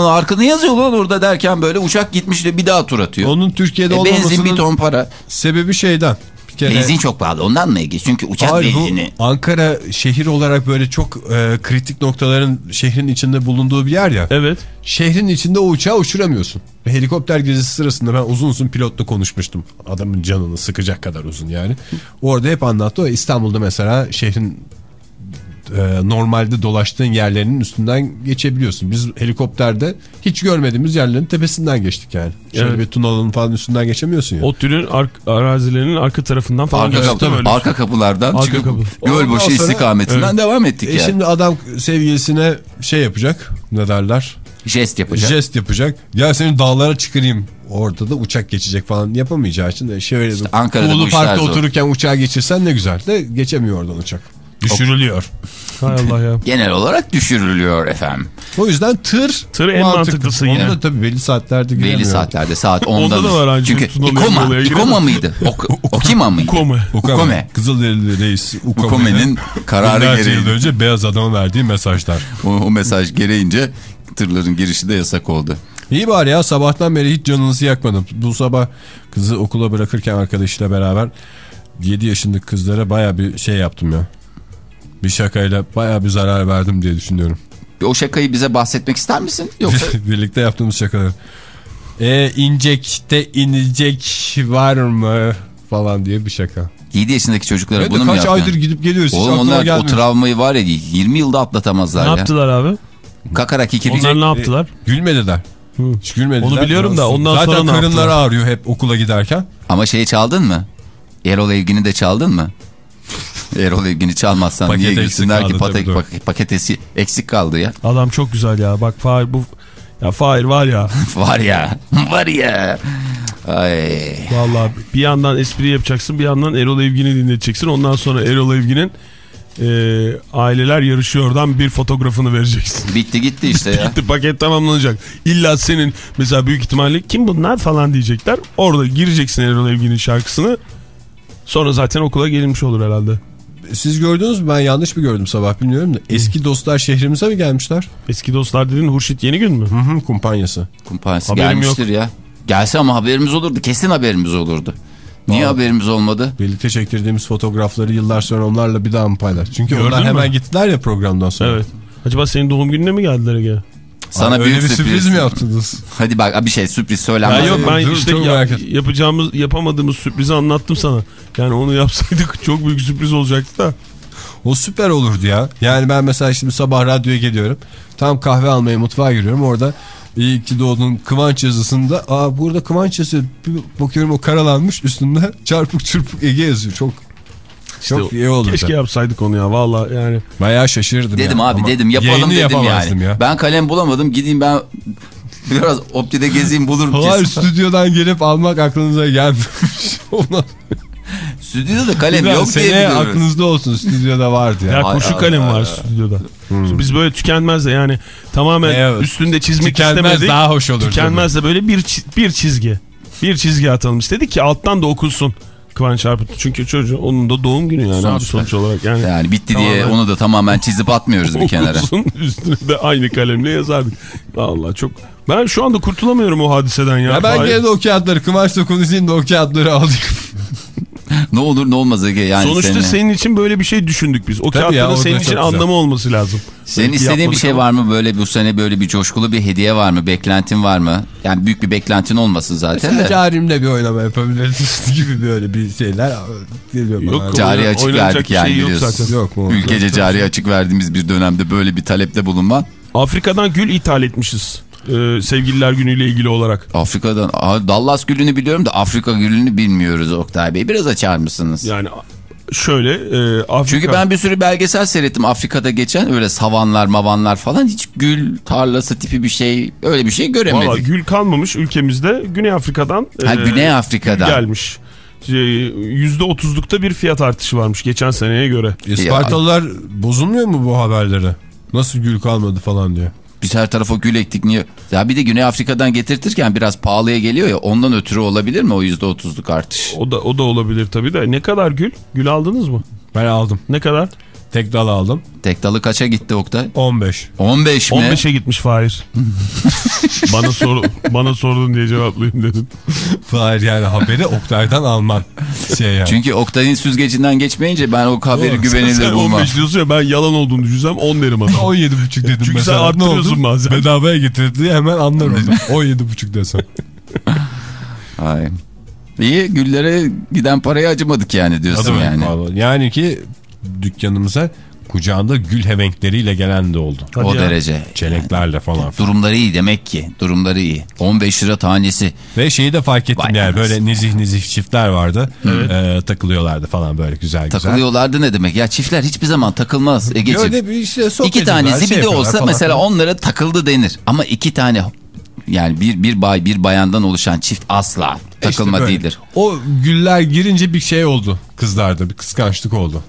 Arkada yazıyor lan orada derken böyle uçak gitmiş de bir daha tur atıyor. Onun Türkiye'de E, benzin olmamasının bir ton para. sebebi şeyden. Kere Benzin çok pahalı ondan mı Ege? Çünkü uçak Hayır, bu benzini. Ankara şehir olarak böyle çok e, kritik noktaların şehrin içinde bulunduğu bir yer ya. Evet. Şehrin içinde o uçağı uçuramıyorsun. Helikopter gezisi sırasında ben uzun uzun pilotla konuşmuştum. Adamın canını sıkacak kadar uzun yani. Orada hep anlattı. O İstanbul'da mesela şehrin e, normalde dolaştığın yerlerinin üstünden geçebiliyorsun. Biz helikopterde hiç görmediğimiz yerlerin tepesinden geçtik yani. Şöyle Evet. bir tunnelin falan üstünden geçemiyorsun ya. ODTÜ'nün ar- arazilerinin arka tarafından falan Arka, geçti kapı, böyle. arka kapılardan Arka çıkıp kapı. Gölbaşı istikametinden Evet. devam ettik E yani. şimdi adam sevgilisine şey yapacak. Ne derler? Jest yapacak. Jest yapacak. Ya seni dağlara çıkarayım. Orada da uçak geçecek falan yapamayacağı için de şöyle İşte Ankara'da bu Ulu işler Park'ta zor. otururken uçağı geçirsen ne güzel. De geçemiyor oradan uçak. Düşürülüyor. Hay Allah ya. Genel olarak düşürülüyor efendim. O yüzden tır Tır en mantıklısı Onu yine. da tabii belli saatlerde giremiyor. Belli saatlerde saat 10'da. Onda da var aynı Çünkü İkoma. İkoma mıydı? Ok, Okima mıydı? Kome. Ukame. Ukame. Kızılderili reis Ukome'nin kararı yıl gereği. önce beyaz adama verdiği mesajlar. O, o mesaj gereğince tırların girişi de yasak oldu. İyi bari ya sabahtan beri hiç canınızı yakmadım. Bu sabah kızı okula bırakırken arkadaşıyla beraber 7 yaşındaki kızlara baya bir şey yaptım ya. Bir şakayla baya bir zarar verdim diye düşünüyorum. O şakayı bize bahsetmek ister misin? Yoksa Birlikte yaptığımız şakalar. E inecekte inecek var mı falan diye bir şaka. 7 yaşındaki çocuklara Evet bunu mu kaç aydır gidip geliyoruz. Oğlum onlar o gelmiyor. travmayı var ya 20 yılda atlatamazlar Ne ya. yaptılar abi? Kakarak ikilecek. Onlar ne yaptılar? Gülmediler. Hiç gülmediler. Onu biliyorum da ondan Zaten sonra ne karınları yaptılar? ağrıyor hep okula giderken. Ama şeyi çaldın mı? Erol Evgin'i de çaldın mı? Erol Evgin'i çalmazsan Paket niye gitsinler ki paket, paketesi eksik kaldı ya. Adam çok güzel ya. Bak Fahir bu... Ya Fahir var ya. var ya var ya. Ay. Vallahi bir yandan espri yapacaksın bir yandan Erol Evgin'i dinleteceksin. Ondan sonra Erol Evgin'in e, aileler yarışıyordan bir fotoğrafını vereceksin. Bitti gitti işte ya. Gitti paket tamamlanacak. İlla senin mesela büyük ihtimalle kim bunlar falan diyecekler. Orada gireceksin Erol Evgin'in şarkısını. Sonra zaten okula gelinmiş olur herhalde. Siz gördünüz mü? Ben yanlış mı gördüm sabah bilmiyorum da. Eski dostlar şehrimize mi gelmişler? Eski dostlar dedin Hurşit yeni gün mü? Hı hı kumpanyası. Kumpanyası Haberim gelmiştir ya. Gelse ama haberimiz olurdu. Kesin haberimiz olurdu. Niye Vallahi. haberimiz olmadı? Birlikte çektirdiğimiz fotoğrafları yıllar sonra onlarla bir daha mı paylaş? Çünkü Gördün onlar mü? hemen gittiler ya programdan sonra. Evet. Acaba senin doğum gününe mi geldiler Ege? Sana Aa, büyük öyle bir sürpriz. sürpriz mi yaptınız? Hadi bak bir şey sürpriz Ya söylenmez. yok ben dur, işte ya- yapacağımız yapamadığımız sürprizi anlattım sana. Yani onu yapsaydık çok büyük sürpriz olacaktı da. O süper olurdu ya. Yani ben mesela şimdi sabah radyoya geliyorum. Tam kahve almaya mutfağa giriyorum. Orada iyi ki doğdun Kıvanç yazısında. Aa burada Kıvanç. Bir bakıyorum o karalanmış üstünde çarpık çırpık Ege yazıyor. Çok çok İşte iyi olurdu. Keşke yapsaydık onu ya valla yani. Bayağı şaşırdım Dedim ya. abi Ama dedim yapalım dedim yani. ya. Ben kalem bulamadım gideyim ben biraz optide gezeyim bulurum Hayır kesin. stüdyodan gelip almak aklınıza gelmemiş. Ondan Stüdyoda kalem yok diye seneye biliyorum. aklınızda olsun stüdyoda vardı ya. Ya Ay, kurşun ay, kalem ay, var stüdyoda. Biz böyle tükenmez de yani tamamen Evet. üstünde çizmek Tükenmez istemedik. daha hoş olur. Tükenmez de böyle bir, bir çizgi. Bir çizgi atalım istedik ki alttan da okunsun. Kıvanç Arput. Çünkü çocuğu onun da doğum günü yani abi sonuç olarak. Yani, Yani bitti diye Tamamen. onu da tamamen çizip atmıyoruz bir kenara. Okunsun üstüne de aynı kalemle yazardık. Vallahi çok... Ben şu anda kurtulamıyorum o hadiseden ya. Ya ben gene de o kağıtları Kıvanç'la konuşayım da o kağıtları alayım. ne olur ne olmaz Ege yani Sonuçta senin, senin için böyle bir şey düşündük biz. O kağıtların senin için güzel. anlamı olması lazım. senin Belki istediğin bir şey ama. var mı böyle bu sene böyle bir coşkulu bir hediye var mı? Beklentin var mı? Yani büyük bir beklentin olmasın zaten Sen de. carimle bir oynama yapabiliriz gibi böyle bir şeyler geliyor bana. Yok, Cari açık verdik şey yani yok biliyorsun. zaten. Yok mu? Ülkece cari açık verdiğimiz bir dönemde böyle bir talepte bulunma. Afrika'dan gül ithal etmişiz. Ee, sevgililer günüyle ilgili olarak. Afrika'dan Dallas gülünü biliyorum da Afrika gülünü bilmiyoruz Oktay Bey. Biraz açar mısınız? Yani şöyle e, Afrika... Çünkü ben bir sürü belgesel seyrettim Afrika'da geçen öyle savanlar mavanlar falan hiç gül tarlası tipi bir şey öyle bir şey Valla göremedik. gül kalmamış ülkemizde. Güney Afrika'dan Ha, e, Güney Afrika'dan. gelmiş. Şey, %30'lukta bir fiyat artışı varmış geçen seneye göre. Ispartalılar bozulmuyor mu bu haberlere? Nasıl gül kalmadı falan diyor. Biz her tarafa gül ektik niye? Ya bir de Güney Afrika'dan getirtirken biraz pahalıya geliyor ya ondan ötürü olabilir mi o %30'luk artış? O da, o da olabilir tabii de. Ne kadar gül? Gül aldınız mı? Ben aldım. Ne kadar? Tek dal aldım. Tek dalı kaça gitti Oktay? 15. 15 mi? 15'e gitmiş Fahir. bana sor bana sordun diye cevaplayayım dedim. Hayır yani haberi Oktay'dan alman. Şey yani. Çünkü Oktay'ın süzgecinden geçmeyince ben o haberi Doğru. güvenilir Sen bulmam. 15 diyorsun ya ben yalan olduğunu düşünsem 10 derim adama. 17,5 dedim Çünkü mesela. sen arttırıyorsun bazen. Bedavaya getirdi hemen anlarım. 17,5 desem. Ay. İyi güllere giden paraya acımadık yani diyorsun yani. Vallahi. Yani ki dükkanımıza kucağında gül hevenkleriyle gelen de oldu. Hadi o ya. derece. Çeleneklerle falan. Durumları iyi demek ki. Durumları iyi. 15 lira tanesi. Ve şeyi de fark ettim Vay yani anasını. böyle nizih nizih çiftler vardı. Ee, takılıyorlardı falan böyle güzel güzel. Takılıyorlardı ne demek? Ya çiftler hiçbir zaman takılmaz Ege'ciğim. Öyle bir işte sohbet İki tane ediyorlar, şey yapıyorlar olsa falan mesela onlara takıldı denir. Ama iki tane yani bir, bir bay bir bayandan oluşan çift asla İşte takılma böyle. değildir. O güller girince bir şey oldu kızlarda bir kıskançlık oldu.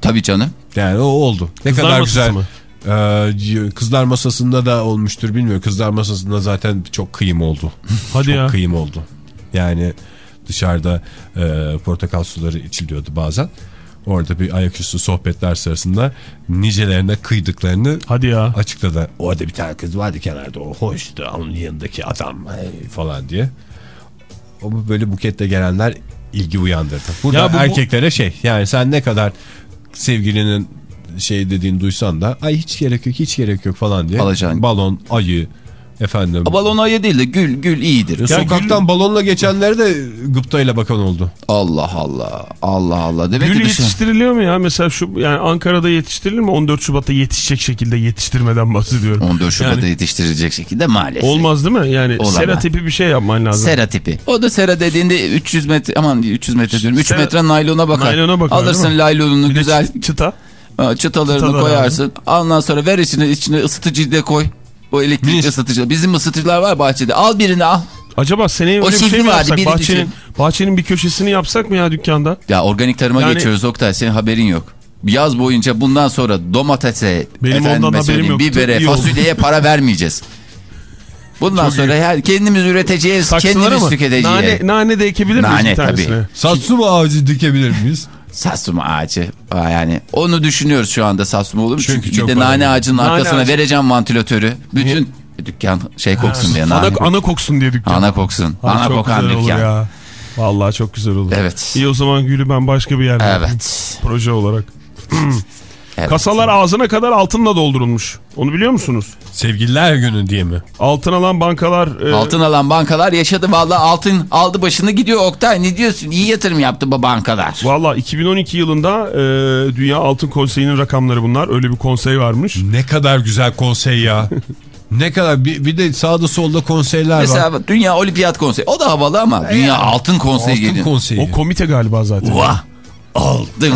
Tabii canım. Yani o oldu. Ne Kızlar kadar güzel. mı? Ee, kızlar masasında da olmuştur bilmiyorum. Kızlar masasında zaten çok kıyım oldu. Hadi çok ya. kıyım oldu. Yani dışarıda e, portakal suları içiliyordu bazen. Orada bir ayaküstü sohbetler sırasında nicelerine kıydıklarını Hadi ya. açıkladı. Orada bir tane kız vardı kenarda o hoştu onun yanındaki adam falan diye. Ama böyle bukette gelenler ilgi uyandırdı. Burada Ya bu- erkeklere şey yani sen ne kadar sevgilinin şey dediğini duysan da ay hiç gerek yok hiç gerek yok falan diye. Alacaksın. Balon, ayı efendim. Balon ayı değil de gül gül iyidir. Ya sokaktan balonla geçenlere de gıptayla bakan oldu. Allah Allah. Allah Allah. Demek Gül dışarı- yetiştiriliyor mu ya? Mesela şu yani Ankara'da yetiştirilir mi? 14 Şubat'ta yetişecek şekilde yetiştirmeden bahsediyorum. 14 Şubat'ta Yani- yetiştirilecek şekilde maalesef. Olmaz değil mi? Yani Olamaz. sera tipi bir şey yapman lazım. Sera tipi. O da sera dediğinde 300 metre aman 300 metre diyorum 3 Sera- metre naylona bakar. Naylona bakar, Alırsın laylonunu güzel çı- çıta. Çıtalarını Çıtalar koyarsın. Ondan sonra ver içine içine ısıtıcıyı da koy. O elektrik Mis. ısıtıcı. Bizim ısıtıcılar var bahçede. Al birini al. Acaba seneye O öyle bir şey mi vardı, yapsak? Bahçenin, düşün. bahçenin bir köşesini yapsak mı ya dükkanda? Ya organik tarıma Yani- geçiyoruz Oktay. Senin haberin yok. Yaz boyunca bundan sonra domatese, Benim ondan haberim bibere, oldu. fasulyeye para vermeyeceğiz. Bundan sonra her, kendimiz üreteceğiz, Saksılara kendimiz mı? tüketeceğiz. Nane, nane de ekebilir miyiz Nane bir tanesine? tabii. Satsuma ağacı dikebilir miyiz? Sassuma ağacı. Yani onu düşünüyoruz şu anda Sassuma olur mu? Çünkü Çünkü, çok bir de nane ağacının Nane arkasına ağacı. vereceğim vantilatörü. Bütün dükkan şey koksun diye. Ana, Nane, ana koksun diye dükkan. ana koksun. Ay, ana kokan dükkan. ya. Vallahi çok güzel olur. Evet. İyi o zaman Gül'ü ben başka bir yerde. Evet. Proje olarak. evet. Kasalar ağzına kadar altınla doldurulmuş. Onu biliyor musunuz? Sevgililer günü diye mi? Altın alan bankalar... e, Altın alan bankalar yaşadı vallahi altın aldı başını gidiyor Oktay ne diyorsun iyi yatırım yaptı bu bankalar. Valla 2012 yılında e, Dünya Altın Konseyi'nin rakamları bunlar. Öyle bir konsey varmış. Ne kadar güzel konsey ya. ne kadar bir, bir de sağda solda konseyler var. Mesela Dünya Olimpiyat Konseyi o da havalı ama Dünya Altın Konseyi Altın geliyor. konseyi. O komite galiba zaten. Vah altın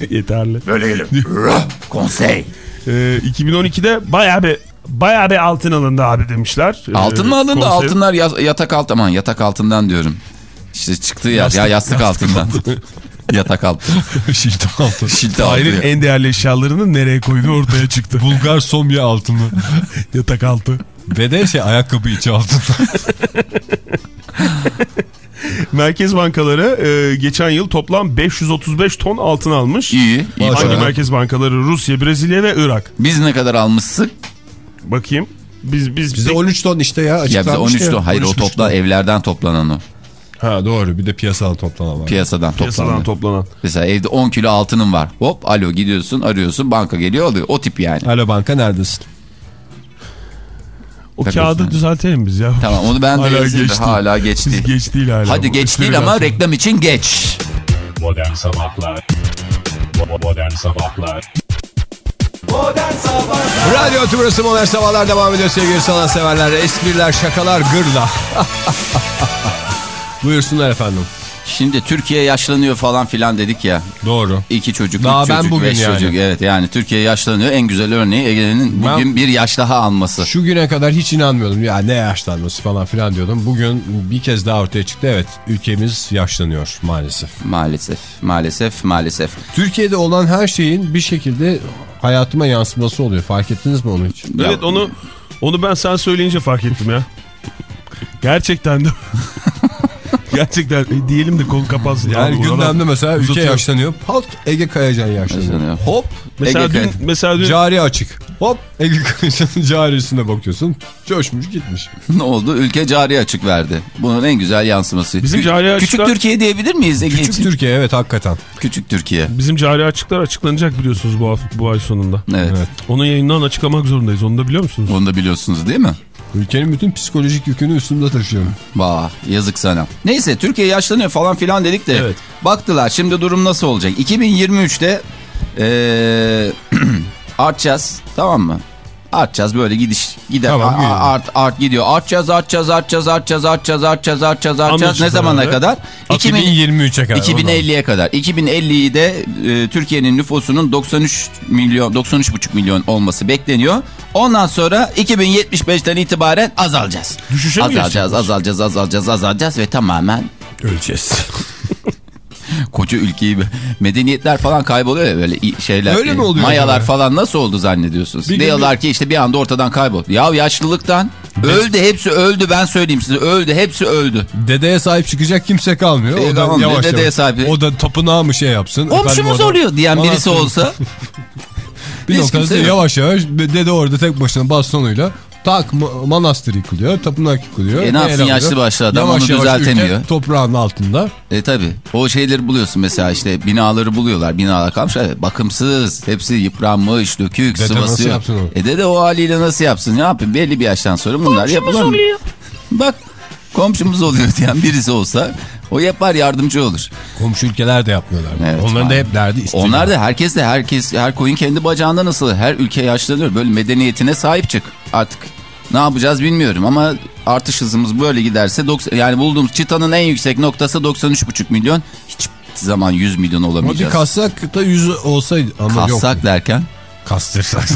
Yeterli. böyle geliyor. Konsey. E, 2012'de bayağı bir bayağı bir altın alındı abi demişler. E, Altın mı alındı? konsey- Altınlar ya- yatak alt aman yatak altından diyorum. İşte çıktığı yer ya yastık altından. yatak altı. Şilti altın. Şilti Tahir'in altı. en değerli eşyalarını nereye koyduğu ortaya çıktı. Bulgar somya altını. Yatak altı. Ve de şey ayakkabı içi altın. Merkez bankaları e, geçen yıl toplam 535 ton altın almış. İyi. iyi. Hangi para. merkez bankaları? Rusya, Brezilya ve Irak. Biz ne kadar almıştık? Bakayım. Biz biz Bize pek- 13 ton işte ya Ya bize açıklanmış 13 ton. Hayır o 13 topla evlerden toplanan o. Ha doğru bir de piyasadan toplanan var. Piyasadan piyasadan toplanan. toplanan. Mesela evde 10 kilo altının var. Hop alo gidiyorsun arıyorsun banka geliyor alıyor. O tip yani. Alo banka neredesin? O Tabii kağıdı efendim. düzeltelim biz ya. Tamam onu ben de Hala yazayım. geç değil. Hala geç Biz değil. geç değil hala. Hadi Bu geç değil ama biraz- reklam için geç. Modern Sabahlar Bo- Modern Sabahlar Modern Sabahlar Radyo Tümrüsü Modern Sabahlar devam ediyor sevgili sanatseverler. Espriler, şakalar, gırla. Buyursunlar efendim. Şimdi Türkiye yaşlanıyor falan filan dedik ya. Doğru. İki çocuk, Daha üç ben çocuk, bugün beş yani. çocuk. Evet yani Türkiye yaşlanıyor. En güzel örneği Ege'nin Ben- bugün bir yaş daha alması. Şu güne kadar hiç inanmıyordum. Ya ne yaşlanması falan filan diyordum. Bugün bir kez daha ortaya çıktı. Evet ülkemiz yaşlanıyor maalesef. Maalesef, maalesef, maalesef. Türkiye'de olan her şeyin bir şekilde hayatıma yansıması oluyor. Fark ettiniz mi onu hiç? Evet onu onu ben sen söyleyince fark ettim ya. Gerçekten de. Gerçekten e, diyelim de kol kapansın. Yani Abi, gündemde mesela ülke uzatıyor. yaşlanıyor. Halt Ege Kayacan yaşlanıyor. Yaşlanıyor. Hop Mesela Ege dün, mesela dün cari açık. Hop Ege Kayacan'ın carisine bakıyorsun. Coşmuş gitmiş. ne oldu? Ülke cari açık verdi. Bunun en güzel yansıması. Bizim Kü- cari Küçük açıklar- Türkiye diyebilir miyiz Ege Küçük için? Türkiye evet hakikaten. Küçük Türkiye. bizim cari açıklar açıklanacak biliyorsunuz bu, hafta- bu ay sonunda. Evet. Evet. Onu yayından açıklamak zorundayız. Onu da biliyor musunuz? Onu da biliyorsunuz değil mi? Ülkenin bütün psikolojik yükünü üstümde taşıyorum. Vah yazık sana. Neyse Türkiye yaşlanıyor falan filan dedik de. Evet. Baktılar şimdi durum nasıl olacak? 2023'te eee artacağız tamam mı? Artacağız böyle gidiş gider Tamam, a- art art gidiyor. Artacağız artacağız artacağız artacağız artacağız artacağız artacağız artacağız. Ne zamana kadar? 2000 2023'e kadar. 2050'ye kadar. 2050'yi de e, Türkiye'nin nüfusunun 93 milyon 93,5 milyon olması bekleniyor. Ondan sonra 2075'ten itibaren azalacağız. Düşüşe azalacağız, azalacağız, azalacağız, azalacağız ve tamamen Öleceğiz. Koca ülkeyi medeniyetler falan kayboluyor ya böyle şeyler. Öyle mi oluyor Mayalar acaba? falan nasıl oldu zannediyorsunuz? Bir Diyorlar ki işte bir anda ortadan kayboldu. Ya yaşlılıktan öldü hepsi öldü ben söyleyeyim size öldü hepsi öldü. Dedeye sahip çıkacak kimse kalmıyor. E, o da tamam, yavaş dedeye yavaş. sahip- O da tapınağı mı şey yapsın. Komşumuz da oluyor diyen birisi olsa Bir noktada yavaş yavaş dede orada tek başına bastonuyla tak ma- manastır yıkılıyor, tapınak yıkılıyor. E, ne yapsın, yaşlı başlı adam, Yavaş onu yavaş düzeltemiyor. ülke toprağın altında. E tabi o şeyleri buluyorsun mesela işte binaları buluyorlar binalar kalmış bakımsız hepsi yıpranmış dökük Dede sıvası nasıl yapsın onu? E dede o haliyle nasıl yapsın ne yapayım belli bir yaştan sonra bunlar yapılamıyor. Bak komşumuz oluyor diyen birisi olsa o yapar yardımcı olur. Komşu ülkeler de yapmıyorlar. Evet, Onların da hep derdi istiyor. Onlar da herkes de herkes her koyun kendi bacağında nasıl her ülke yaşlanıyor böyle medeniyetine sahip çık artık. Ne yapacağız bilmiyorum ama artış hızımız böyle giderse 90, yani bulduğumuz çıtanın en yüksek noktası 93,5 milyon. Hiç zaman 100 milyon olamayacağız. kassak da yüz olsaydı ama yok. Kassak derken Kastırsak.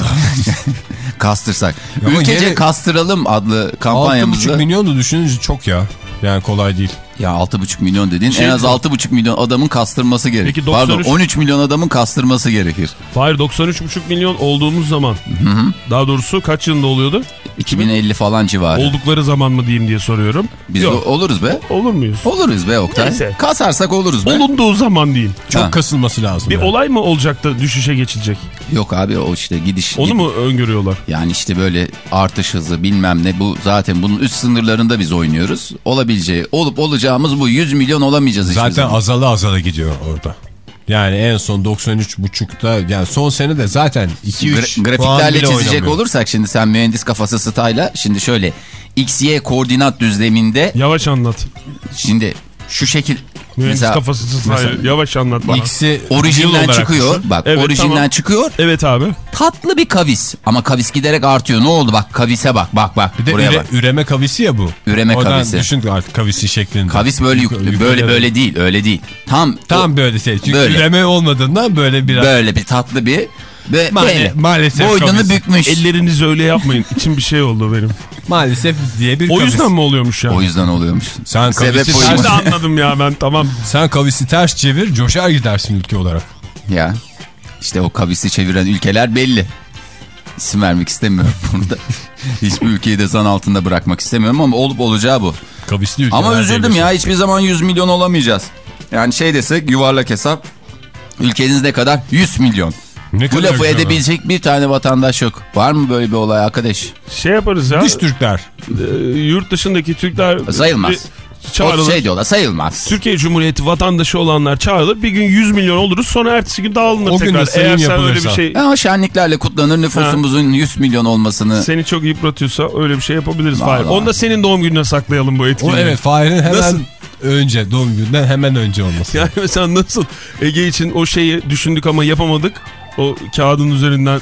kastırsak. Ama Ülkece gene- kastıralım adlı 6,5 kampanyamızda. milyon da düşününce çok ya. Yani kolay değil. Ya 6,5 milyon dediğin Şey en az diyeceğim. 6,5 milyon adamın kastırması gerekir. Peki Pardon 93 13 milyon adamın kastırması gerekir. Fahir 93,5 milyon olduğumuz zaman daha doğrusu kaç yılında oluyordu? 2050 falan civarı. Oldukları zaman mı diyeyim diye soruyorum. Biz Yok. oluruz be. Olur muyuz? Oluruz be Oktay. Neyse. Kasarsak oluruz be. Olunduğu zaman diyeyim. Çok Ha. kasılması lazım. Bir yani. olay mı olacak da düşüşe geçilecek? Yok abi o işte gidiş. Onu mu öngörüyorlar? Yani işte böyle artış hızı bilmem ne bu zaten bunun üst sınırlarında biz oynuyoruz. Olabileceği olup olacağımız bu 100 milyon olamayacağız Zaten azala azala gidiyor orada. Yani en son 93.5'ta yani son sene de zaten 2-3 Gra- puan grafiklerle çizecek oynamıyor. olursak şimdi sen mühendis kafası style'a şimdi şöyle XY koordinat düzleminde Yavaş anlat. şimdi şu şekil Mühendis mesela kafası hayır, yavaş anlat bana. X'i orijinden çıkıyor. düşün. Bak Evet, orijinden tamam. çıkıyor. Evet abi. Tatlı bir kavis ama kavis giderek artıyor. Ne oldu bak kavise bak bak bak Bir de buraya üre- bak. üreme kavisi ya bu. Üreme Oradan kavisi. düşün artık kavisi şeklinde. Kavis böyle yuk- Yukarı- böyle böyle değil öyle değil. Tam Tam böyle şey. Çünkü Böyle. üreme olmadığından böyle biraz. böyle bir tatlı bir ve Maale- böyle maalesef boynunu kavis. bükmüş. Ellerinizi öyle yapmayın. İçim bir şey oldu benim. Maalesef diye bir O kavis. yüzden mi oluyormuş ya? O yüzden oluyormuş. Sen Sebep kavisi, oymuş. Ters, de anladım ya ben tamam. sen kavisi ters çevir coşar gidersin ülke olarak. Ya işte o kavisi çeviren ülkeler belli. İsim vermek istemiyorum burada. Hiçbir ülkeyi de zan altında bırakmak istemiyorum ama olup olacağı bu. Kavisli ülkeler. Ama üzüldüm ya hiçbir zaman 100 milyon olamayacağız. Yani şey desek yuvarlak hesap. Ülkeniz ne kadar? 100 milyon. Ne Bu lafı edebilecek bir tane vatandaş yok. Var mı böyle bir olay arkadaş? Şey yaparız ya. Dış Türkler. e, yurt dışındaki Türkler Sayılmaz. e, O çağrılır. şey diyorlar sayılmaz. Türkiye Cumhuriyeti vatandaşı olanlar çağrılır. Bir gün 100 milyon oluruz sonra ertesi gün dağılınır O gün tekrar. senin Eğer sen öyle bir yapılırsa. şey Ya şenliklerle kutlanır nüfusumuzun 100 milyon olmasını. seni çok yıpratıyorsa öyle bir şey yapabiliriz. Fahir. Onu da senin doğum gününe saklayalım bu O etkinliği. evet Fahir'in hemen Nasıl? önce doğum gününden hemen önce olması. Yani mesela nasıl Ege için o şeyi düşündük ama yapamadık. O kağıdın üzerinden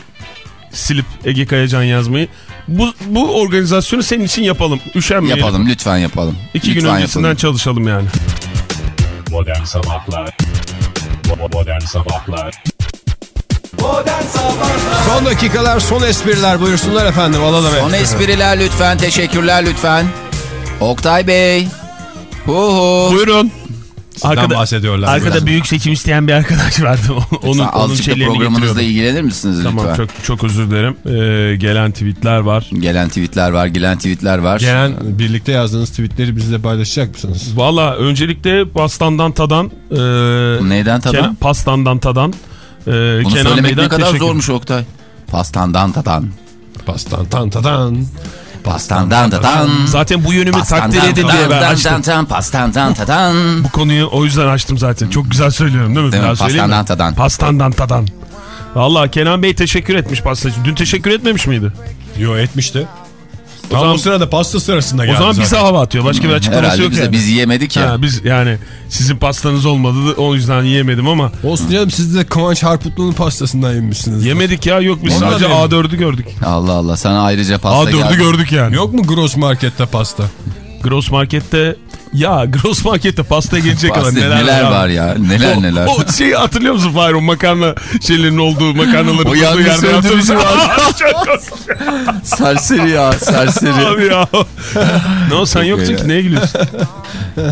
silip Ege Kayacan yazmayı. Bu, bu organizasyonu senin için yapalım. Üşenmeyelim. Yapalım lütfen yapalım. İki lütfen gün öncesinden yapalım. çalışalım yani. Modern Sabahlar Modern Sabahlar Son dakikalar son espriler buyursunlar efendim alalım. Son espriler lütfen. Teşekkürler lütfen. Oktay Bey. Hu hu. Buyurun. Sizden bahsediyorlar. Arkada Biraz. büyük seçim isteyen bir arkadaş vardı. onun onun şeylerini programınızla ilgilenir misiniz Tamam lütfen? çok çok özür dilerim. Ee, gelen tweetler var. Gelen tweetler var, gelen tweetler var. Gelen birlikte yazdığınız tweetleri bizle paylaşacak mısınız? Valla öncelikle pastandan tadan e, Neyden tadan? Kenan- pastandan tadan e, Bunu Kenan söylemek Bey'den ne kadar teşekkür- zormuş Oktay. Pastandan tadan. Pastan tadan. Zaten bu yönümü takdir edin diye ben açtım. Pastandan tadan. Bu konuyu o yüzden açtım zaten. Çok güzel söylüyorum değil mi? Değil mi? Mi? Pastandan tadan. Pastandan tadan. Valla Kenan Bey teşekkür etmiş pastacı. Dün teşekkür etmemiş miydi? Yo etmişti. Tam zaman- o sırada pasta sırasında O geldi zaman bize zaten. hava atıyor. Başka bir açıklaması Herhalde yok biz, de- yani. biz yiyemedik ya. Ha, biz yani sizin pastanız olmadı o yüzden yiyemedim ama Olsun canım siz de Kıvanç Harputlu'nun pastasından yemişsiniz. yemedik ya yok biz Ondan sadece değil mi? A4'ü gördük. Allah Allah sana ayrıca pasta A4'ü geldi. gördük yani. Yok mu Gross Market'te pasta? Gross Market'te ya Gross Market'te pastaya gelecek kadar neler, neler, var ya neler o, neler. O şeyi hatırlıyor musun Fahir o makarna şeylerin olduğu makarnaların O olduğu yerde söndürücü hatırlıyor serseri ya serseri. Abi ya. ne o sen yoktun iyi ki neye gülüyorsun?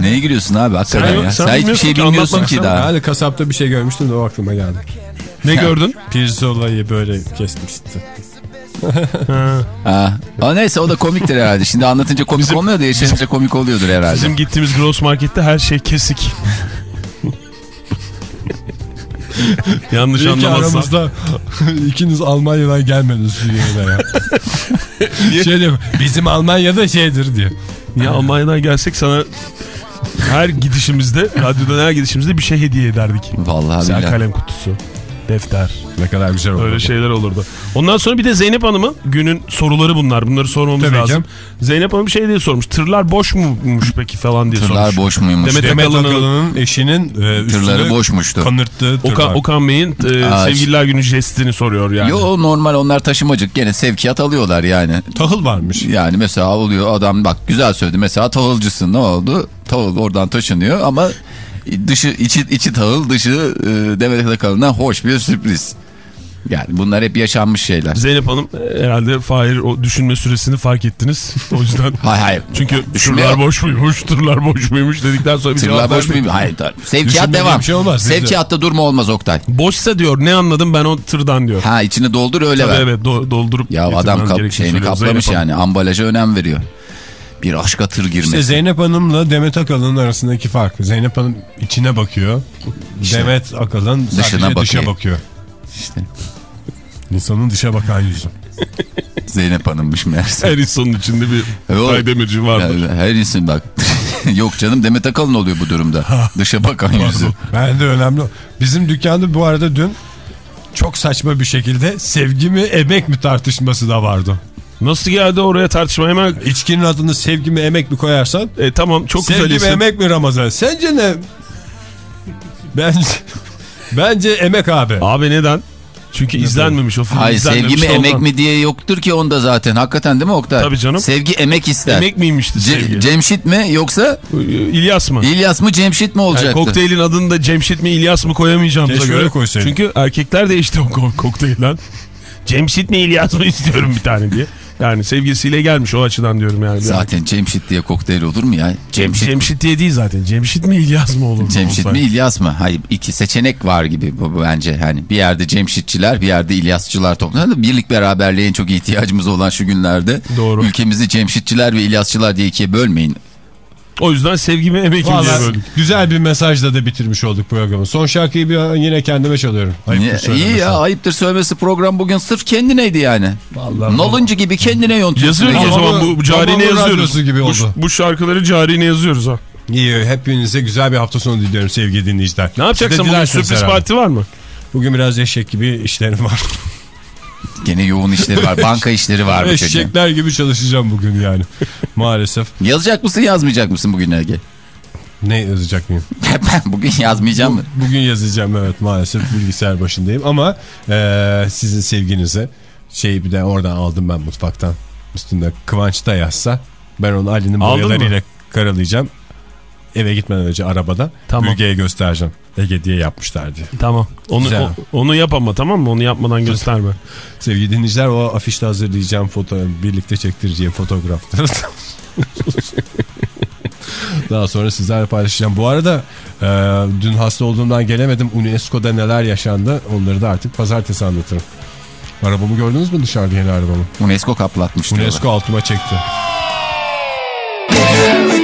Neye gülüyorsun abi hakikaten Sen yok- ya. sen Sen, hiçbir şey bilmiyorsun ki daha. Yani kasapta bir şey görmüştüm de o aklıma geldi. Ne gördün? Pirzola'yı böyle kesmişti. Ha. Ama neyse o da komiktir herhalde. Şimdi anlatınca komik olmuyor da yaşayınca komik oluyordur herhalde. Bizim gittiğimiz Gross Market'te her şey kesik. Yanlış anlamazsan. aramızda ikiniz Almanya'dan gelmediniz Suriye'de ya. şey diyor, bizim Almanya'da şeydir diye. Niye Almanya'dan gelsek sana her gidişimizde, radyodan her gidişimizde bir şey hediye ederdik. Vallahi billahi. kalem kutusu, defter, Ne kadar güzel oldu. öyle şeyler olurdu. Ondan sonra bir de Zeynep Hanım'ın günün soruları bunlar. Bunları sormamız Tabii lazım. canım. Zeynep Hanım bir şey diye sormuş. Tırlar boş muymuş peki falan diye Tırlar sormuş. boş muymuş? Demet Demet Akalın'ın- eşinin e, Tırları boşmuştu. kanırttığı tırlar. Okan, Okan Bey'in e, Aa, sevgililer günü jestini soruyor yani. Yo normal onlar taşımacık gene sevkiyat alıyorlar yani. Tahıl varmış. Yani mesela oluyor adam bak güzel söyledi mesela tahılcısın ne oldu? Tahıl oradan taşınıyor ama dışı içi içi tahıl dışı e, Demet Akalın'dan hoş bir sürpriz. Yani bunlar hep yaşanmış şeyler. Zeynep Hanım e, herhalde Fahir o düşünme süresini fark ettiniz. O yüzden Hayır hayır. çünkü Düşünme tırlar boş muymuş, tırlar boş muymuş dedikten sonra bir Tırlar cevap boş muyum? Hayır. tabii. Sevkiyat devam. şey olmaz. Sevkiyatta durma olmaz Oktay. Boşsa diyor ne anladım ben o tırdan diyor. Ha içini doldur öyle Tabii ver. evet do- doldurup Ya adam kap, şeyini kaplamış Zeynep yani ambalaja önem veriyor. Bir aşka tır girmesi. İşte Zeynep Hanım'la Demet Akalın'ın arasındaki fark. Zeynep Hanım içine bakıyor. Demet Akalın sadece Dışına dışa bakıyor. bakıyor. İşte İnsanın dışa bakan yüzü. Zeynep Hanım'mış meğerse. Her insanın içinde bir E, o- Tay Demirci vardır. Ya, Her insan bak. Yok canım Demet Akalın oluyor bu durumda. Dışa bakan yüzü. Ben de önemli. Bizim dükkanda bu arada dün çok saçma bir şekilde sevgi mi emek mi tartışması da vardı. Nasıl geldi oraya tartışma hemen İçkinin adını sevgi mi emek mi koyarsan e, tamam çok güzel sevgi mi emek mi Ramazan? Sence ne? Bence, bence emek abi. Abi neden? Çünkü izlenmemiş o film Hayır sevgi mi emek ondan. mi diye yoktur ki onda zaten. Hakikaten değil mi Oktay? Tabii canım. Sevgi emek ister. Emek miymişti Ce- sevgi? Cemşit mi yoksa İlyas mı? İlyas mı Cemşit mi Yani olacaktı? kokteylin adını da Cemşit mi İlyas mı koyamayacağımıza Keşke göre. koysaydın. Çünkü erkekler de işte o ko- kokteylden. Cemşit mi İlyas mı istiyorum bir tane diye. Yani sevgilisiyle gelmiş o açıdan diyorum yani. Zaten Cemşit diye kokteyl olur mu ya? Cemşit, Cemşit diye değil zaten. Cemşit mi İlyas mı olur? Cemşit mi İlyas mı? Hayır iki seçenek var gibi bu, bu bence. Hani bir yerde Cemşitçiler bir yerde İlyasçılar toplanıyor. Birlik beraberliğe en çok ihtiyacımız olan şu günlerde. Doğru. Ülkemizi Cemşitçiler ve İlyasçılar diye ikiye bölmeyin. O yüzden sevgimi emekim diye Vallahi böldük. güzel bir mesajla da bitirmiş olduk programı. Son şarkıyı bir yine kendime çalıyorum. Ayıptır Niye-. İyi ya ayıptır söylemesi program bugün sırf kendineydi yani. Vallahi Noluncu gibi kendine yontuyorsun. Yazıyoruz o zaman bu carine yazıyoruz. gibi Bu, oldu. bu şarkıları carine yazıyoruz ha. İyi hepinize güzel bir hafta sonu diliyorum sevgili dinleyiciler. Ne yapacaksın bugün sürpriz herhalde. parti var mı? Bugün biraz eşek gibi işlerim var. Gene yoğun işleri var. Banka işleri var bu çocuğun. Eşekler gibi çalışacağım bugün yani. Maalesef. Yazacak mısın yazmayacak mısın bugün Ege? Ne yazacak mıyım? ben bugün yazmayacağım mı? Bugün yazacağım evet maalesef bilgisayar başındayım ama eee, sizin sevginize şey bir de oradan aldım ben mutfaktan. Üstünde Kıvanç da yazsa ben onu Ali'nin Aldın boyalarıyla karalayacağım. Eve gitmeden önce arabada Tamam. Müge'ye göstereceğim. Ege diye yapmışlar diye. Tamam. Onu, Güzel. o- onu yap ama tamam mı? Onu yapmadan gösterme. Sevgili dinleyiciler o afişte hazırlayacağım foto birlikte çektireceğim fotoğrafları daha sonra sizlerle paylaşacağım. Bu arada e, dün hasta olduğumdan gelemedim. UNESCO'da neler yaşandı onları da artık pazartesi anlatırım. Arabamı gördünüz mü dışarıda yeni arabamı? UNESCO kaplatmış diyorlar. UNESCO altıma çekti.